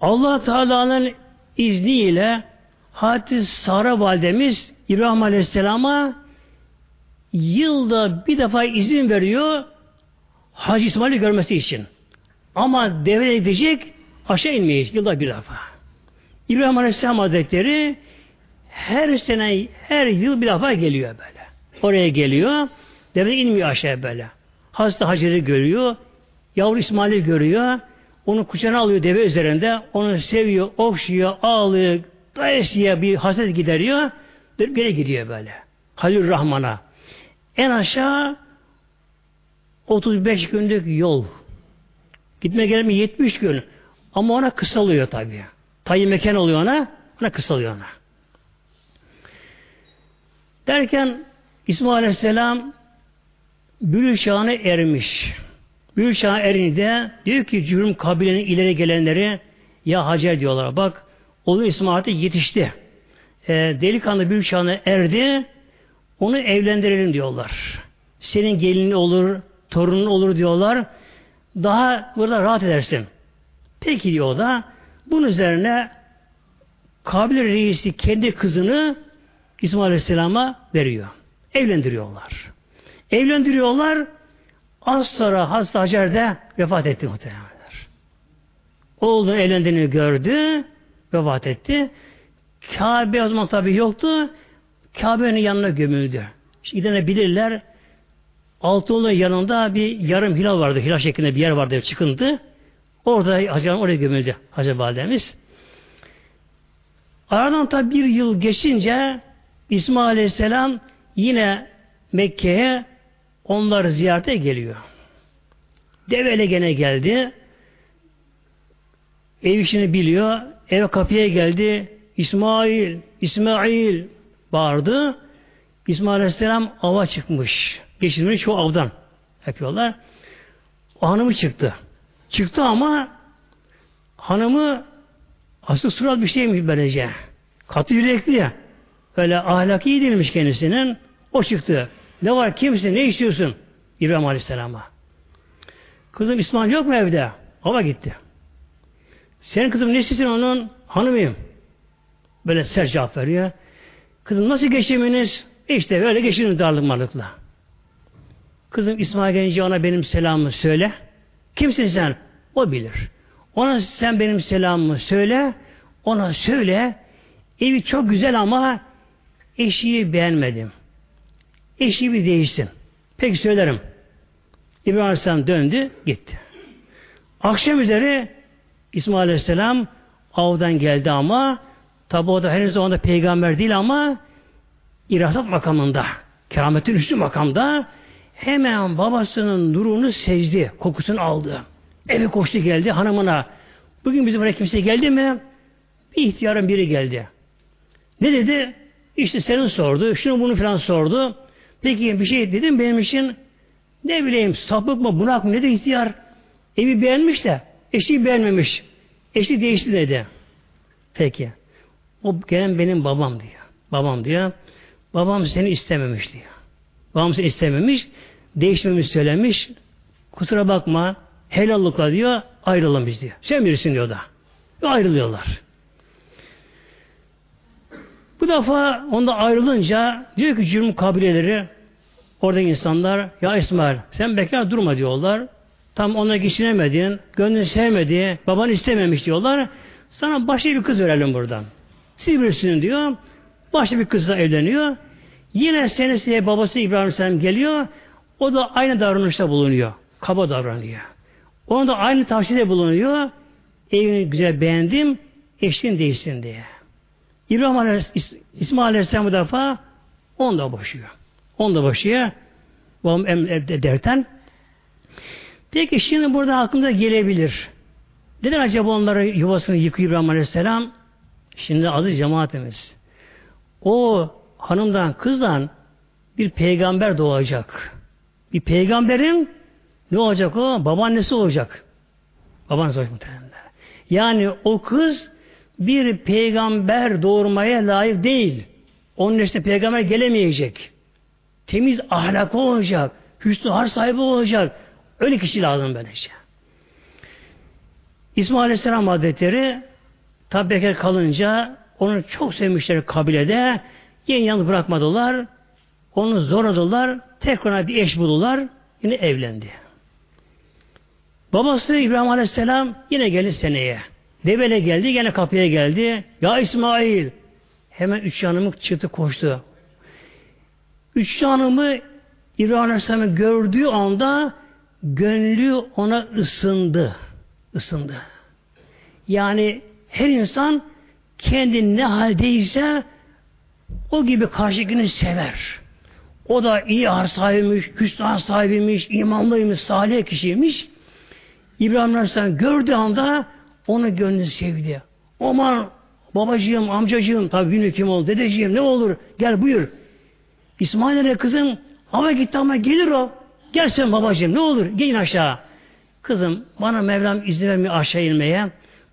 allah Teala'nın izniyle Hazreti Sara validemiz İbrahim Aleyhisselam'a yılda bir defa izin veriyor Hacı İsmail'i görmesi için. Ama devre gidecek aşağı inmeyiz yılda bir defa. İbrahim Aleyhisselam Hazretleri her sene, her yıl bir defa geliyor böyle. Oraya geliyor, devre inmiyor aşağıya böyle. Hasta Hacer'i görüyor, yavru İsmail'i görüyor, onu kucağına alıyor deve üzerinde, onu seviyor, okşuyor, ağlıyor, dolayısıyla bir hasret gideriyor, geri gidiyor böyle. Halil Rahman'a. En aşağı 35 günlük yol. Gitme gelme 70 gün. Ama ona kısalıyor tabi. Tayi mekan oluyor ona, ona kısalıyor ona. Derken İsmail Aleyhisselam bülü ermiş. Bülü çağına erince diyor ki cürüm kabilenin ileri gelenleri ya Hacer diyorlar. Bak oğlu İsmail yetişti. E, delikanlı bülü çağına erdi. Onu evlendirelim diyorlar. Senin gelinin olur, torunun olur diyorlar. Daha burada rahat edersin. Peki diyor o da. Bunun üzerine Kabil reisi kendi kızını İsmail Aleyhisselam'a veriyor. Evlendiriyorlar. Evlendiriyorlar. Az sonra Hazreti Hacer de vefat etti muhtemelenler. Oğlu evlendiğini gördü, vefat etti. Kabe o zaman tabi yoktu. Kabe'nin yanına gömüldü. İşte bilirler. Altınoluk yanında bir yarım hilal vardı. Hilal şeklinde bir yer vardı. Çıkındı. Orada Hacı oraya gömüldü. Hacı Validemiz. Aradan tabi bir yıl geçince İsmail Aleyhisselam yine Mekke'ye onları ziyarete geliyor. Devele gene geldi. Ev işini biliyor. Eve kapıya geldi. İsmail, İsmail bağırdı. İsmail Aleyhisselam ava çıkmış. Geçirmeyi çoğu avdan yapıyorlar. O hanımı çıktı. Çıktı ama hanımı aslında surat bir şeymiş böylece. Katı yürekli ya. Öyle ahlaki iyi değilmiş kendisinin. O çıktı. Ne var kimsin? Ne istiyorsun? İbrahim Aleyhisselam'a. Kızım İsmail yok mu evde? Hava gitti. Senin kızım ne istiyorsun onun? Hanımıyım. Böyle sert cevap veriyor. Kızım nasıl geçiminiz? İşte böyle geçiniz darlık malıkla. Kızım İsmail gelince ona benim selamımı söyle. Kimsin sen? O bilir. Ona sen benim selamımı söyle. Ona söyle. Evi çok güzel ama eşiği beğenmedim. Eşiği bir değişsin. Peki söylerim. İbrahim Aleyhisselam döndü, gitti. Akşam üzeri İsmail Aleyhisselam avdan geldi ama tabi o da henüz o anda peygamber değil ama irasat makamında, kerametin üstü makamda hemen babasının nurunu secdi, kokusunu aldı. Eve koştu geldi hanımına. Bugün bizim buraya kimse geldi mi? Bir ihtiyarın biri geldi. Ne dedi? İşte senin sordu, şunu bunu falan sordu. Peki bir şey dedim benim için ne bileyim sapık mı, bunak mı, ne de ihtiyar. Evi beğenmiş de eşi beğenmemiş. Eşi değişti dedi. Peki. O gelen benim babam diyor. Babam diyor. Babam seni istememiş diyor. Babam seni istememiş. Değişmemizi söylemiş. Kusura bakma. Helallıkla diyor. Ayrılalım biz diyor. Sen birisin diyor da. Ve ayrılıyorlar. Bu defa onda ayrılınca diyor ki cürüm kabileleri orada insanlar ya İsmail sen bekar durma diyorlar. Tam ona geçinemedin, gönlünü sevmedi, baban istememiş diyorlar. Sana başka bir kız verelim buradan. Siz birisinin diyor. Başka bir kızla evleniyor. Yine senesiye babası İbrahim Aleyhisselam geliyor. O da aynı davranışta bulunuyor. Kaba davranıyor. Ona da aynı tavsiyede bulunuyor. Evini güzel beğendim, eşin değişsin diye. İbrahim Aleyhisselam, İsmail Aleyhisselam bu defa on da boşuyor. On da boşuyor. Babam evde derten. Peki şimdi burada aklımda gelebilir. Neden acaba onları yuvasını yıkıyor İbrahim Aleyhisselam? Şimdi adı cemaatimiz. O hanımdan, kızdan bir peygamber doğacak. Bir peygamberin ne olacak o? Babaannesi olacak. Babaannesi olacak muhtemelen. Yani o kız bir peygamber doğurmaya layık değil. Onun işte peygamber gelemeyecek. Temiz ahlakı olacak. Hüsnü har sahibi olacak. Öyle kişi lazım böylece. İsmail Aleyhisselam Hazretleri tabi bekar kalınca onu çok sevmişler kabilede. Yeni yalnız bırakmadılar. Onu zorladılar. Tekrar bir eş buldular. Yine evlendi. Babası İbrahim Aleyhisselam yine geldi seneye. Devele geldi, yine kapıya geldi. Ya İsmail! Hemen üç yanımı çıktı koştu. Üç yanımı İbrahim Aleyhisselam'ı gördüğü anda gönlü ona ısındı. Isındı. Yani her insan kendi ne haldeyse o gibi karşıkini sever. O da iyi ar sahibiymiş, hüsnü sahibiymiş, imanlıymış, salih kişiymiş. İbrahim Aleyhisselam gördüğü anda onu gönlü sevdi. Aman babacığım, amcacığım, tabi bilmiyor kim oldu, dedeciğim ne olur gel buyur. İsmail'e kızım hava gitti ama gelir o. Gel sen babacığım ne olur gelin aşağı. Kızım bana Mevlam izin vermiyor aşağı inmeye.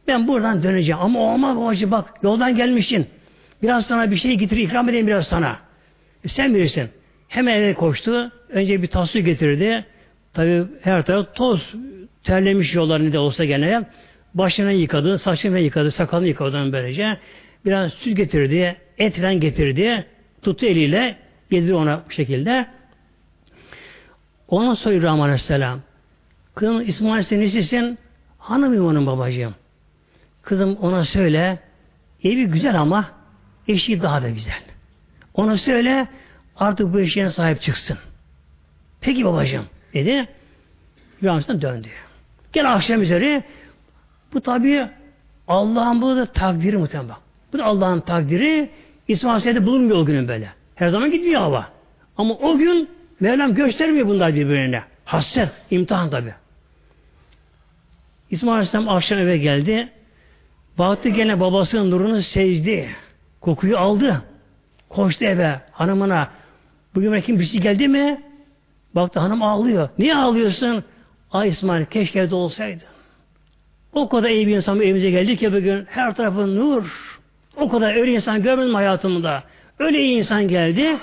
Ben buradan döneceğim. Ama olmaz babacığım bak yoldan gelmişsin. Biraz sana bir şey getir ikram edeyim biraz sana. E sen bilirsin. Hemen eve koştu. Önce bir tas getirdi. Tabi her taraf toz terlemiş yollarını da olsa gene. Başını yıkadı, saçını yıkadı, sakalını yıkadı böylece. Biraz süt getirdi, et falan getirdi. Tuttu eliyle, yedirdi ona bu şekilde. Ondan sonra İbrahim Aleyhisselam. Kızım İsmail sen nesisin? Hanımım onun babacığım. Kızım ona söyle, evi güzel ama eşi daha da güzel. Ona söyle, artık bu eşeğine sahip çıksın. Peki babacığım, dedi. İbrahim döndü. Gel akşam üzeri, bu tabi Allah'ın bu da takdiri muhtemelen. Bu da Allah'ın takdiri, İsmail Aleyhisselam'da bulunmuyor o günün böyle. Her zaman gitmiyor hava. Ama o gün Mevlam göstermiyor bunlar birbirine. Hasret, imtihan tabi. İsmail Aleyhisselam akşam eve geldi. Baktı gene babasının nurunu secdi. Kokuyu aldı. Koştu eve hanımına. Bugün kim birisi geldi mi? Baktı hanım ağlıyor. Niye ağlıyorsun? Ay İsmail keşke evde olsaydı. O kadar iyi bir insan evimize geldi ki bugün her tarafı nur. O kadar öyle insan görmedim hayatımda. Öyle iyi insan geldi.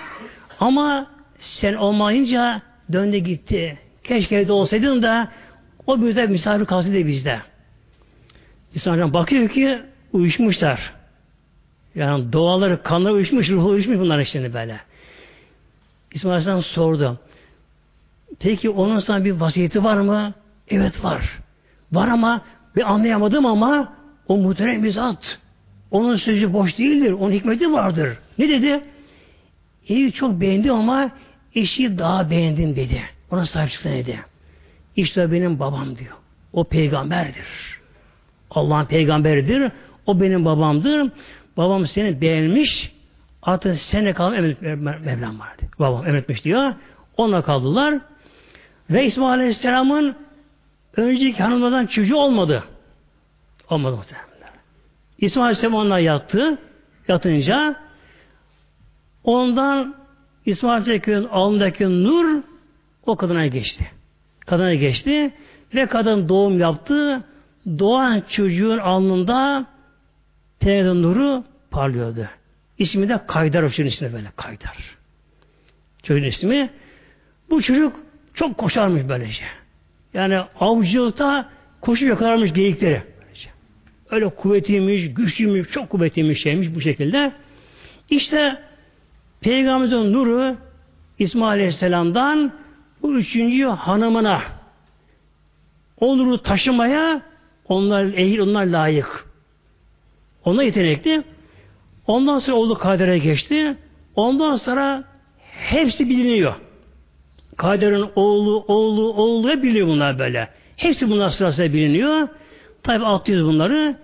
Ama sen olmayınca döndü gitti. Keşke evde olsaydın da o bizde misafir kalsaydı bizde. İnsanlar bakıyor ki uyuşmuşlar. Yani doğaları, kanları uyuşmuş, ruhu uyuşmuş bunlar işte böyle. İsmail Aleyhisselam sordu. Peki onun sana bir vasiyeti var mı? Evet var. Var ama ben anlayamadım ama o muhterem bir zat. Onun sözü boş değildir. Onun hikmeti vardır. Ne dedi? evi çok beğendim ama eşi daha beğendim dedi. Ona sahip çıksın dedi. İşte benim babam diyor. O peygamberdir. Allah'ın peygamberidir. O benim babamdır. Babam seni beğenmiş. Artık sene kalan emret Mevlam vardı. Babam emretmiş diyor. Onunla kaldılar. Ve İsmail Aleyhisselam'ın önceki hanımlardan çocuğu olmadı. Olmadı muhtemelen. İsmail Aleyhisselam onunla yattı. Yatınca ondan İsmail Aleyhisselam'ın alnındaki nur o kadına geçti. Kadına geçti ve kadın doğum yaptı. Doğan çocuğun alnında Peygamber nuru parlıyordu. İsmi de Kaydar o çocuğun ismi böyle Kaydar. Çocuğun ismi. Bu çocuk çok koşarmış böylece. Yani avcılıkta koşu yakalarmış geyikleri. Böylece. Öyle kuvvetliymiş, güçlüymüş, çok kuvvetliymiş şeymiş bu şekilde. İşte Peygamberimizin nuru İsmail Aleyhisselam'dan bu üçüncü hanımına o nuru taşımaya onlar ehil, onlar layık. Onlar yetenekli. Ondan sonra oğlu Kadir'e geçti. Ondan sonra hepsi biliniyor. Kadir'in oğlu, oğlu, oğlu hep biliniyor bunlar böyle. Hepsi bunlar sırasıyla biliniyor. Tabi atlıyoruz bunları.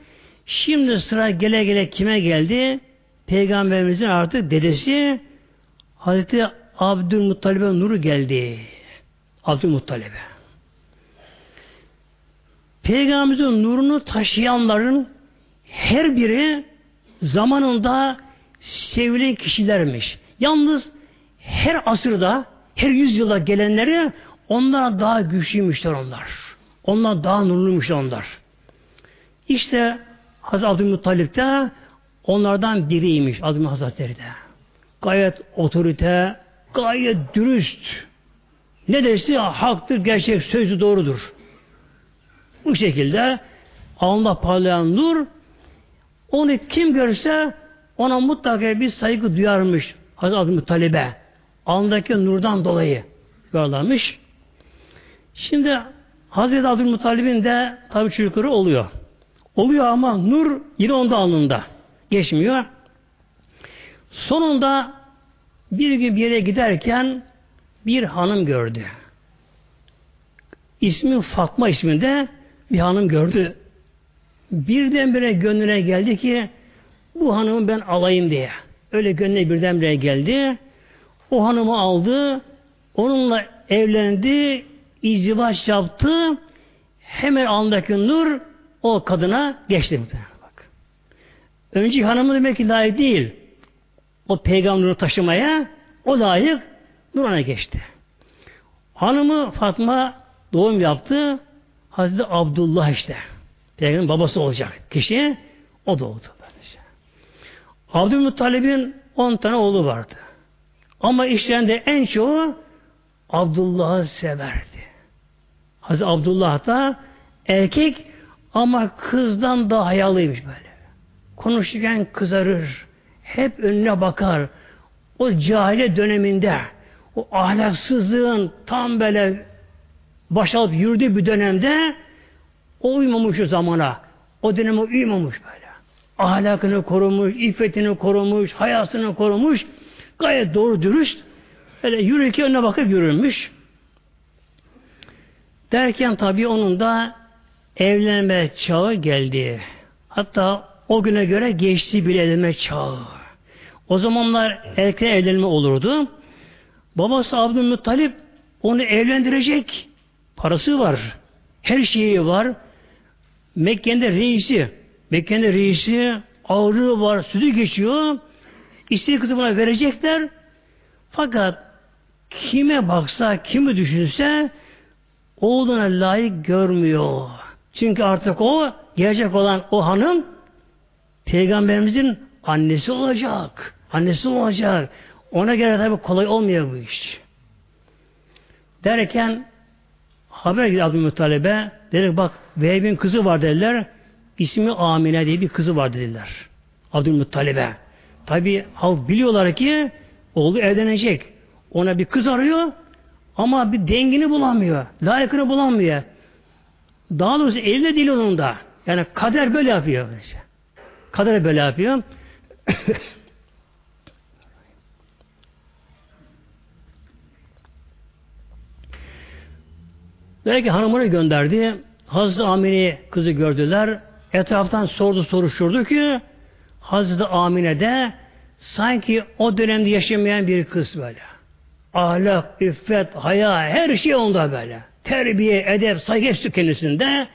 Şimdi sıra gele gele kime geldi? Peygamberimizin artık dedesi Hazreti Abdülmuttalib'e nuru geldi. Abdülmuttalib'e. Peygamberimizin nurunu taşıyanların her biri zamanında sevilen kişilermiş. Yalnız her asırda, her yüzyılda gelenleri onlar daha güçlüymüşler onlar. Onlar daha nurluymuşlar onlar. İşte Hazreti Abdülmuttalip de onlardan biriymiş Abdülmuttalip Hazretleri de. Gayet otorite, gayet dürüst. Ne derse haktır, gerçek, sözü doğrudur. Bu şekilde alnında parlayan nur onu kim görse ona mutlaka bir saygı duyarmış Hazreti Abdülmuttalib'e. Alnındaki nurdan dolayı görüyorlarmış. Şimdi Hazreti Abdülmuttalib'in de tabi çocukları oluyor. Oluyor ama nur yine onda alnında. Geçmiyor. Sonunda bir gün bir yere giderken bir hanım gördü. İsmi Fatma isminde bir hanım gördü. Birdenbire gönlüne geldi ki bu hanımı ben alayım diye. Öyle gönlüne birdenbire geldi. O hanımı aldı. Onunla evlendi. izdivaç yaptı. Hemen alnındaki nur o kadına geçti. Bak. Önce hanımı demek ki layık değil. O peygamberi taşımaya o layık nur ona geçti. Hanımı Fatma doğum yaptı. Hazreti Abdullah işte. Peygamberin babası olacak kişi o doğdu. Abdülmuttalib'in on tane oğlu vardı. Ama işlerinde en çoğu Abdullah'ı severdi. Hazreti Abdullah da erkek ama kızdan daha hayalıymış böyle. Konuşurken kızarır. Hep önüne bakar. O cahile döneminde o ahlaksızlığın tam böyle baş alıp yürüdüğü bir dönemde o uymamış o zamana. O döneme uymamış böyle. Ahlakını korumuş, iffetini korumuş, hayasını korumuş. Gayet doğru dürüst. Öyle yürürken önüne bakıp yürürmüş. Derken tabii onun da evlenme çağı geldi. Hatta o güne göre geçti bir evlenme çağı. O zamanlar erken evlenme olurdu. Babası Abdülmuttalip onu evlendirecek. Parası var. Her şeyi var. Mekke'nin reisi. Mekke'nin reisi ağrı var, sütü geçiyor. İstediği kızı buna verecekler. Fakat kime baksa, kimi düşünse oğluna layık görmüyor. Çünkü artık o gelecek olan o hanım peygamberimizin annesi olacak. Annesi olacak. Ona göre tabi kolay olmuyor bu iş. Derken haber gidiyor Abdülmuttalib'e. Dedi bak Vehb'in kızı var dediler. İsmi Amine diye bir kızı var dediler. Abdülmuttalib'e. Tabi halk biliyorlar ki oğlu evlenecek. Ona bir kız arıyor ama bir dengini bulamıyor. Layıkını bulamıyor. Daha doğrusu elinde değil onun da. Yani kader böyle yapıyor. Kadere böyle yapıyor. [coughs] Belki hanımını gönderdi. Hazreti Amine kızı gördüler. Etraftan sordu soruşturdu ki Hazreti Amine de sanki o dönemde yaşamayan bir kız böyle. Ahlak, iffet, haya her şey onda böyle. Terbiye, edep, saygı hepsi kendisinde.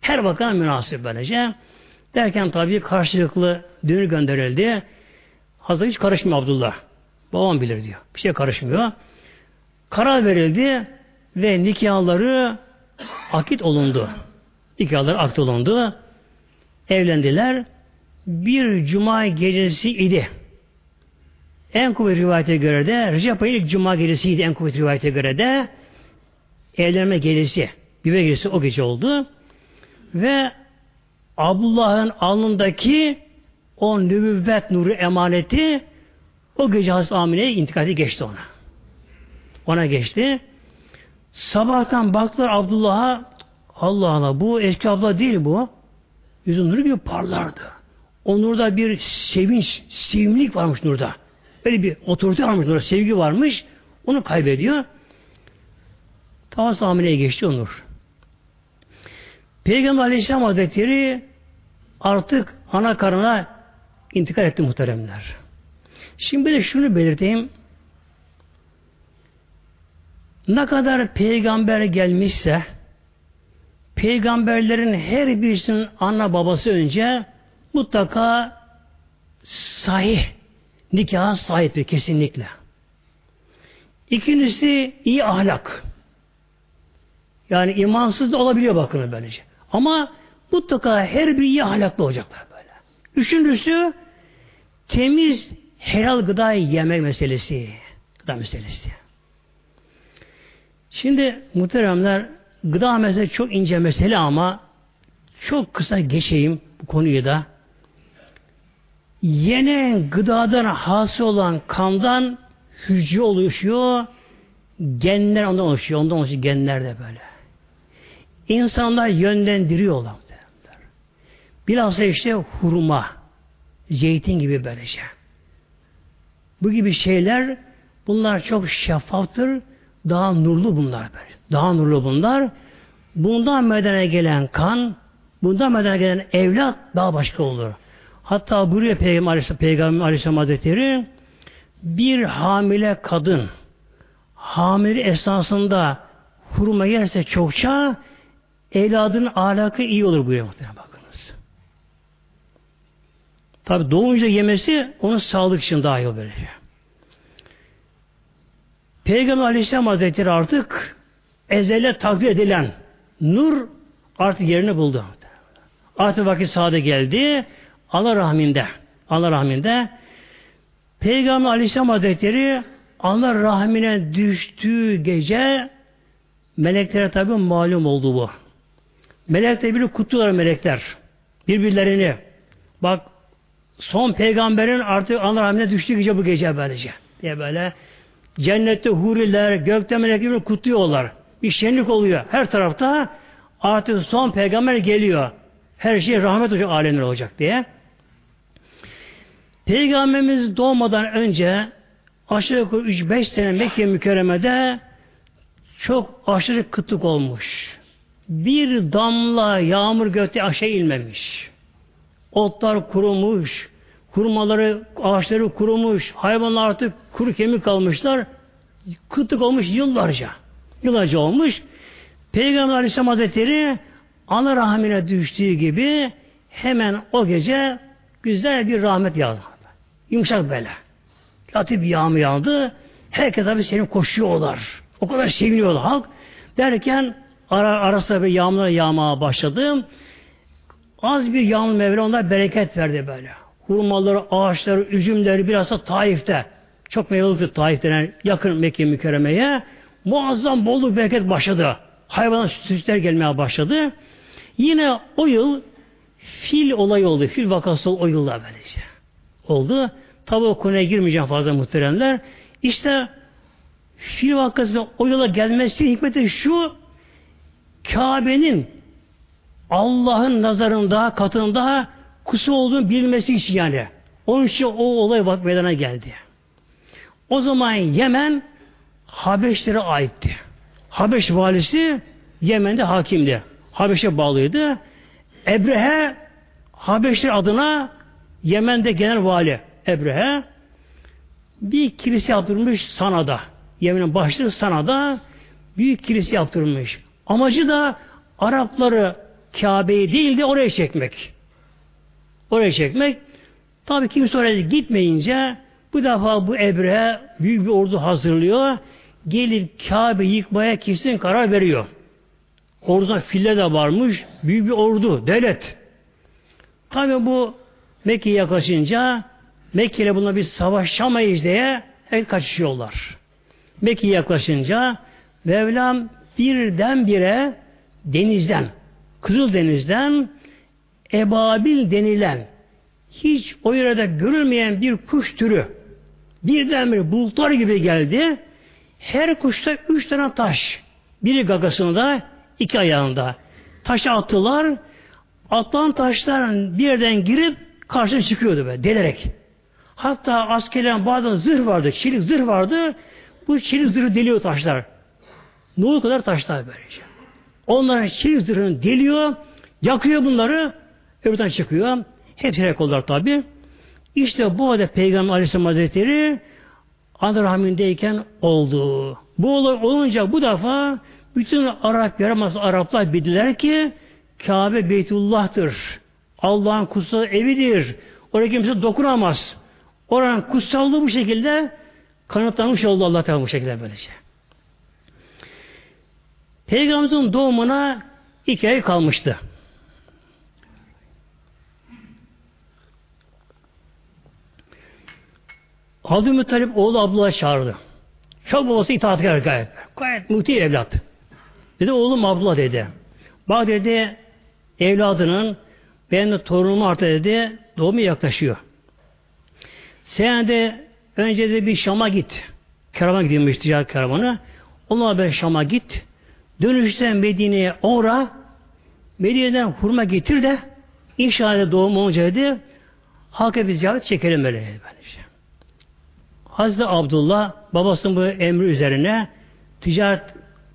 Her bakan münasip böylece. Derken tabii karşılıklı düğün gönderildi. Hazreti hiç karışmıyor Abdullah. Babam bilir diyor. Bir şey karışmıyor. Karar verildi ve nikahları akit olundu. Nikahları akt olundu. Evlendiler. Bir cuma gecesi idi. En kuvvetli rivayete göre de Recep ayı ilk cuma gecesiydi en kuvvetli rivayete göre de evlenme gecesi. Güve gecesi o gece oldu. Ve Abdullah'ın alnındaki o nübüvvet nuru emaneti o gece Hazreti Amine'ye intikali geçti ona. Ona geçti. Sabahtan baktılar Abdullah'a Allah Allah bu eski abla değil bu. Yüzü nuru gibi parlardı. O nurda bir sevinç, sevimlilik varmış nurda. Böyle bir otorite varmış nurda, sevgi varmış. Onu kaybediyor. Tamam Amine'ye geçti o nur. Peygamber Aleyhisselam Hazretleri artık ana karına intikal etti muhteremler. Şimdi de şunu belirteyim. Ne kadar peygamber gelmişse peygamberlerin her birisinin ana babası önce mutlaka sahih nikaha sahiptir kesinlikle. İkincisi iyi ahlak. Yani imansız da olabiliyor bakın böylece. Ama mutlaka her bir iyi ahlaklı olacaklar böyle. Üçüncüsü temiz helal gıda yemek meselesi. Gıda meselesi. Şimdi muhteremler gıda meselesi çok ince mesele ama çok kısa geçeyim bu konuyu da. Yenen gıdadan hasıl olan kandan hücre oluşuyor. Genler ondan oluşuyor. Ondan oluşuyor genler de böyle. İnsanlar yönlendiriyorlar. Bilhassa işte hurma, zeytin gibi böylece. Bu gibi şeyler bunlar çok şeffaftır. Daha nurlu bunlar. Daha nurlu bunlar. Bundan meydana gelen kan, bundan meydana gelen evlat daha başka olur. Hatta buraya Peygamber Aleyhisselam, Peygamber Aleyhisselam Hazretleri bir hamile kadın hamile esnasında hurma yerse çokça evladının ahlakı iyi olur buyuruyor muhtemelen bakınız. Tabi doğunca yemesi onun sağlık için daha iyi olur. Peygamber Aleyhisselam Hazretleri artık ezele takdir edilen nur artık yerini buldu. Artık vakit sade geldi. Allah rahminde. Allah rahminde. Peygamber Aleyhisselam Hazretleri Allah rahmine düştüğü gece meleklere tabi malum oldu bu. Melekler bir kutlular melekler. Birbirlerini. Bak son peygamberin artık Allah rahmine düştüğü gece bu gece böylece. Diye böyle cennette huriler, gökte melekler kutluyorlar. Bir şenlik oluyor. Her tarafta artık son peygamber geliyor. Her şey rahmet olacak, alemler olacak diye. Peygamberimiz doğmadan önce aşağı yukarı 3-5 sene Mekke mükerremede çok aşırı kıtlık olmuş. Bir damla yağmur gökte aşağı inmemiş. Otlar kurumuş, kurmaları, ağaçları kurumuş, hayvanlar artık kuru kemik kalmışlar. Kıtlık olmuş yıllarca. Yıllarca olmuş. Peygamber Aleyhisselam Hazretleri ana rahmine düştüğü gibi hemen o gece güzel bir rahmet yağdı. Yumuşak böyle. Latif yağmur yağdı. Herkes tabi seni koşuyorlar. O kadar seviniyorlar halk. Derken ara, arasında bir yağmurlar yağmaya başladı. Az bir yağmur Mevla onlar bereket verdi böyle. Hurmaları, ağaçları, üzümleri biraz da Taif'te. Çok meyvelikti Taif denen yakın Mekke mükerremeye. Muazzam bolluk bereket başladı. Hayvanlar sütler gelmeye başladı. Yine o yıl fil olayı oldu. Fil vakası o yılda böylece. Oldu. Tabi o konuya girmeyeceğim fazla muhteremler. İşte fil vakası o yola gelmesi hikmeti şu Kabe'nin Allah'ın nazarında, katında kusu olduğunu bilmesi için yani. Onun için o olay bak meydana geldi. O zaman Yemen Habeşlere aitti. Habeş valisi Yemen'de hakimdi. Habeş'e bağlıydı. Ebrehe Habeşler adına Yemen'de genel vali Ebrehe bir kilise yaptırmış Sana'da. Yemen'in başlığı Sana'da büyük kilise yaptırmış. Amacı da Arapları Kabe'yi değil de oraya çekmek. Oraya çekmek. Tabii kimse oraya gitmeyince bu defa bu Ebrehe büyük bir ordu hazırlıyor. Gelip Kabe yıkmaya kesin karar veriyor. Orduda fille de varmış. Büyük bir ordu, devlet. Tabii bu Mekke'ye yaklaşınca Mekke ile bununla bir savaşamayız diye el kaçışıyorlar. Mekke'ye yaklaşınca Mevlam birdenbire denizden, Kızıl Deniz'den ebabil denilen hiç o yerde görülmeyen bir kuş türü birdenbire bulutlar gibi geldi. Her kuşta üç tane taş. Biri gagasında, iki ayağında. Taşı attılar. Atılan taşlar bir yerden girip karşına çıkıyordu böyle delerek. Hatta askerlerin bazen zırh vardı, çelik zırh vardı. Bu çelik zırhı deliyor taşlar. O kadar taşlar böylece. Onların çelik zırhını deliyor, yakıyor bunları, öbürden çıkıyor. Hepsi rekorlar tabi. İşte bu arada Peygamber Aleyhisselam Hazretleri Anı rahmindeyken oldu. Bu olay olunca bu defa bütün Arap yaramaz Araplar bildiler ki Kabe Beytullah'tır. Allah'ın kutsal evidir. Oraya kimse dokunamaz. Oranın kutsallığı bu şekilde kanıtlanmış oldu Allah Teala bu şekilde böylece. Peygamberimizin doğumuna iki ay kalmıştı. Abdülmuttalip oğlu Abdullah çağırdı. Çok babası itaatkar gayet. Gayet muhti evlat. Dedi oğlum Abdullah dedi. Bak dedi evladının benim de torunum artık dedi doğumu yaklaşıyor. Sen de önce de bir Şam'a git. Kerama gidiyormuş ticaret karavanı. Onunla ben Şam'a git. Dönüşte Medine'ye uğra. Medine'den hurma getir de inşallah doğum dedi halka bir ziyaret çekelim böyle. Bence. Hazreti Abdullah babasının bu emri üzerine ticaret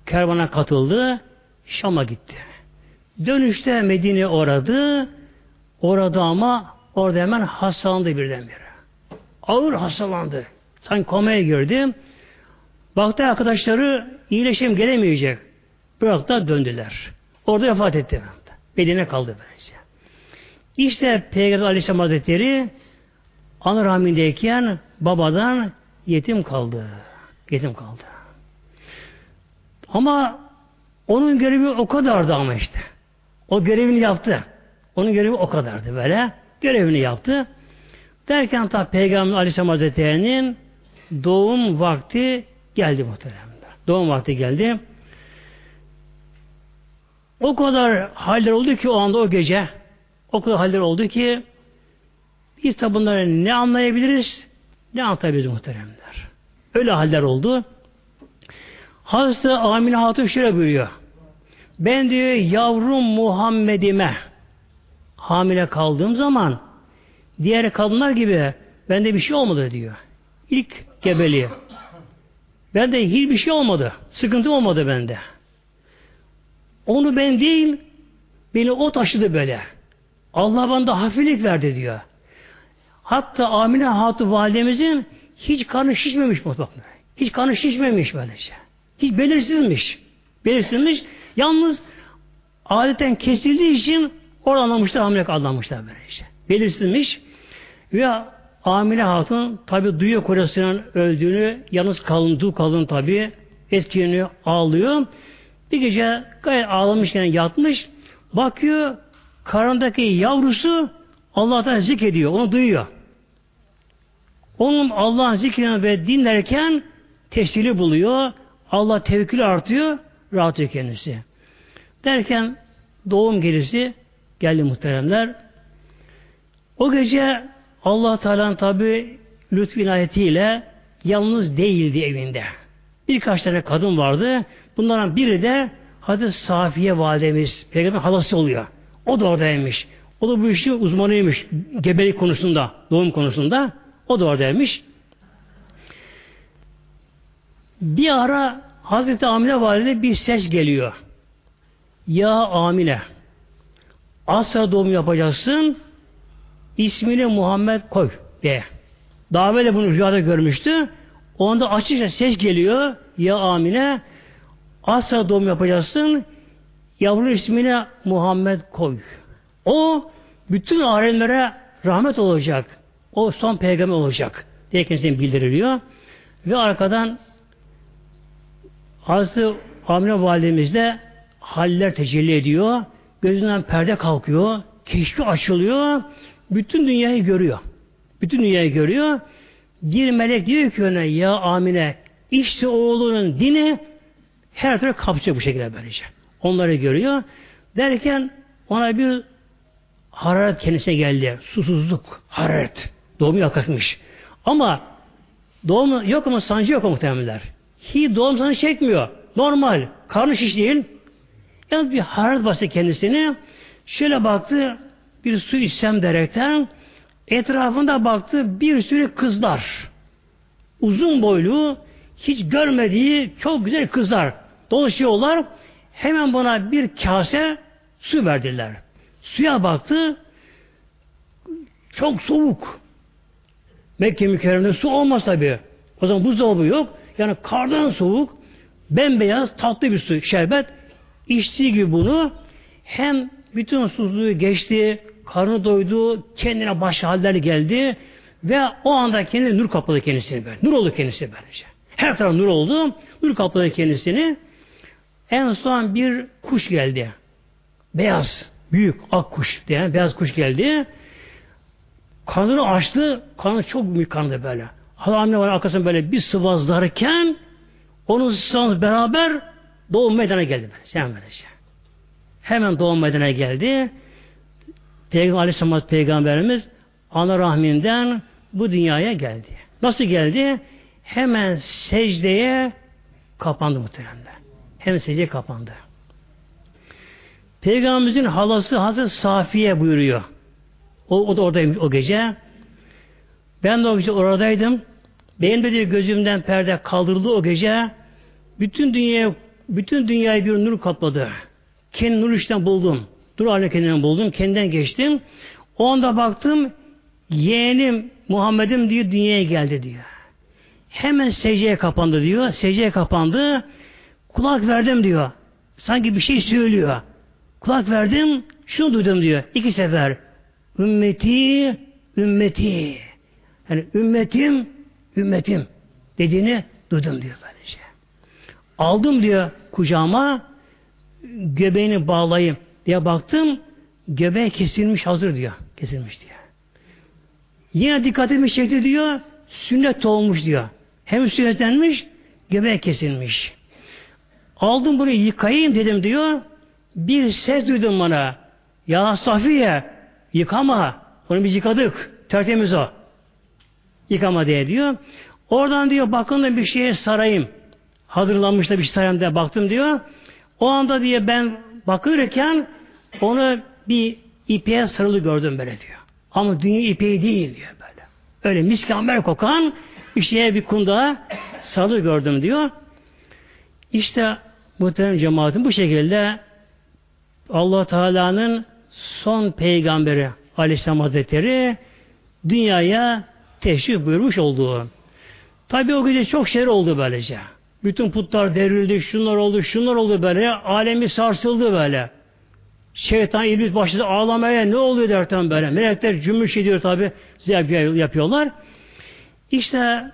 kervana katıldı. Şam'a gitti. Dönüşte Medine'ye uğradı. Orada ama orada hemen hastalandı birdenbire. Ağır hastalandı. Sanki komaya girdi. Baktı arkadaşları iyileşim gelemeyecek. Bırak da döndüler. Orada vefat etti. Bedine kaldı böylece. İşte Peygamber Aleyhisselam Hazretleri ana rahmindeyken babadan yetim kaldı. Yetim kaldı. Ama onun görevi o kadardı ama işte. O görevini yaptı. Onun görevi o kadardı böyle. Görevini yaptı. Derken ta Peygamber Aleyhisselam Hazretleri'nin doğum vakti geldi muhteremler. Doğum vakti geldi. O kadar haller oldu ki o anda o gece o kadar haller oldu ki biz tabi bunları ne anlayabiliriz ne anlatabiliriz muhteremler. Öyle haller oldu. Hazreti Amine Hatun şöyle buyuruyor. Ben diyor yavrum Muhammed'ime hamile kaldığım zaman diğer kadınlar gibi bende bir şey olmadı diyor. İlk gebeliği. Bende hiçbir şey olmadı. Sıkıntı olmadı bende. Onu ben değil, beni o taşıdı böyle. Allah bana hafiflik verdi diyor. Hatta Amine Hatun validemizin hiç karnı şişmemiş mutfak. Hiç karnı şişmemiş böylece. Hiç belirsizmiş. Belirsizmiş. Yalnız adetten kesildiği için orada anlamışlar, hamile anlamışlar böylece. Belirsizmiş. Ve Amine Hatun tabi duyuyor kocasının öldüğünü, yalnız kalın, du kalın tabi etkileniyor, ağlıyor. Bir gece gayet ağlamışken yatmış, bakıyor karındaki yavrusu Allah'tan zikrediyor, onu duyuyor. Onun Allah'ın zikrini ve dinlerken tesiri buluyor, Allah tevekkül artıyor, rahatıyor kendisi. Derken doğum gelisi geldi muhteremler. O gece Allah Teala'nın tabi lütfu inayetiyle yalnız değildi evinde. Birkaç tane kadın vardı. Bunlardan biri de Hazreti Safiye validemiz, peygamber halası oluyor. O da oradaymış. O da bu işin uzmanıymış. Gebelik konusunda, doğum konusunda. O da oradaymış. Bir ara Hazreti Amine Valide bir ses geliyor. Ya Amine Asya doğum yapacaksın ismini Muhammed koy diye. Daha böyle bunu rüyada görmüştü. Onda açıkça ses geliyor. Ya Amine Asya doğum yapacaksın yavru ismine Muhammed koy. O bütün alemlere rahmet olacak. O son peygamber olacak diye kendisine bildiriliyor. Ve arkadan Hazreti Amine validemizde haller tecelli ediyor. Gözünden perde kalkıyor. Keşfi açılıyor. Bütün dünyayı görüyor. Bütün dünyayı görüyor. Bir melek diyor ki ona ya Amine işte oğlunun dini her türlü kapsıyor bu şekilde böylece. Onları görüyor. Derken ona bir hararet kendisine geldi. Susuzluk, hararet. Doğumu yaklaşmış. Ama doğum yok ama sancı yok muhtemelenler. Hiç doğum sancı çekmiyor. Normal. Karnı şiş değil. Yani bir hararet bastı kendisini. Şöyle baktı bir su içsem derekten etrafında baktı bir sürü kızlar. Uzun boylu hiç görmediği çok güzel kızlar dolaşıyorlar. Hemen bana bir kase su verdiler. Suya baktı. Çok soğuk. Mekke mükerremde su olmaz tabi. O zaman buzdolabı yok. Yani kardan soğuk, bembeyaz, tatlı bir su, şerbet. İçtiği gibi bunu hem bütün susuzluğu geçti, karnı doydu, kendine başka haller geldi ve o anda kendi nur kapladı kendisini böyle. Nur oldu kendisi böylece. Her taraf nur oldu. Nur kapladı kendisini. En son bir kuş geldi. Beyaz, büyük ak kuş diye beyaz kuş geldi. Kanını açtı. Kanı çok büyük kandı böyle. Hala anne var arkasından böyle bir sıvazlarken onun sıvazlarla beraber doğum meydana geldi. Sen böylece. Hemen doğum meydana geldi. Peygamber Aleyhisselam Peygamberimiz ana rahminden bu dünyaya geldi. Nasıl geldi? Hemen secdeye kapandı muhteremler. Hemen secdeye kapandı. Peygamberimizin halası Hazreti Safiye buyuruyor. O, o da oradaymış o gece. Ben de o gece oradaydım. Benim de diyor gözümden perde kaldırıldı o gece. Bütün dünyaya bütün dünyayı bir nur kapladı. Kendi nur işten buldum. Dur haline kendinden buldum. Kendinden geçtim. O anda baktım yeğenim Muhammed'im diyor dünyaya geldi diyor. Hemen secdeye kapandı diyor. Secdeye kapandı. Kulak verdim diyor. Sanki bir şey söylüyor. Kulak verdim. Şunu duydum diyor. İki sefer. Ümmeti, ümmeti. Yani ümmetim, ümmetim dediğini duydum diyor böylece. Aldım diyor kucağıma göbeğini bağlayayım diye baktım göbeği kesilmiş hazır diyor. Kesilmiş diyor. Yine dikkatimi çekti diyor sünnet olmuş diyor. Hem sünnetlenmiş göbeği kesilmiş. Aldım bunu yıkayayım dedim diyor. Bir ses duydum bana. Ya Safiye yıkama. Onu biz yıkadık. Tertemiz o. Yıkama diye diyor. Oradan diyor bakın da bir şeye sarayım. Hazırlanmış da bir şey sarayım diye baktım diyor. O anda diye ben bakırken onu bir ipeğe sarılı gördüm böyle diyor. Ama dünya ipeği değil diyor böyle. Öyle miskamber kokan bir şeye bir kunda sarılı gördüm diyor. İşte muhterem cemaatin bu şekilde allah Teala'nın son peygamberi Aleyhisselam Hazretleri dünyaya teşrif buyurmuş olduğu. Tabi o gece çok şeyler oldu böylece. Bütün putlar devrildi, şunlar oldu, şunlar oldu böyle. Alemi sarsıldı böyle. Şeytan, iblis başladı ağlamaya. Ne oluyor derken böyle. Melekler cümbüş ediyor tabi. Yapıyorlar. İşte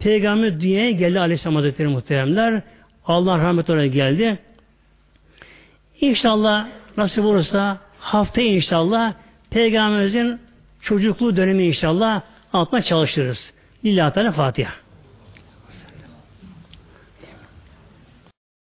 Peygamber dünyaya geldi Aleyhisselam Hazretleri muhteremler. Allah rahmet oraya geldi. İnşallah nasip olursa haftaya inşallah Peygamberimizin çocukluğu dönemi inşallah anlatmaya çalışırız. Lillahi Teala Fatiha.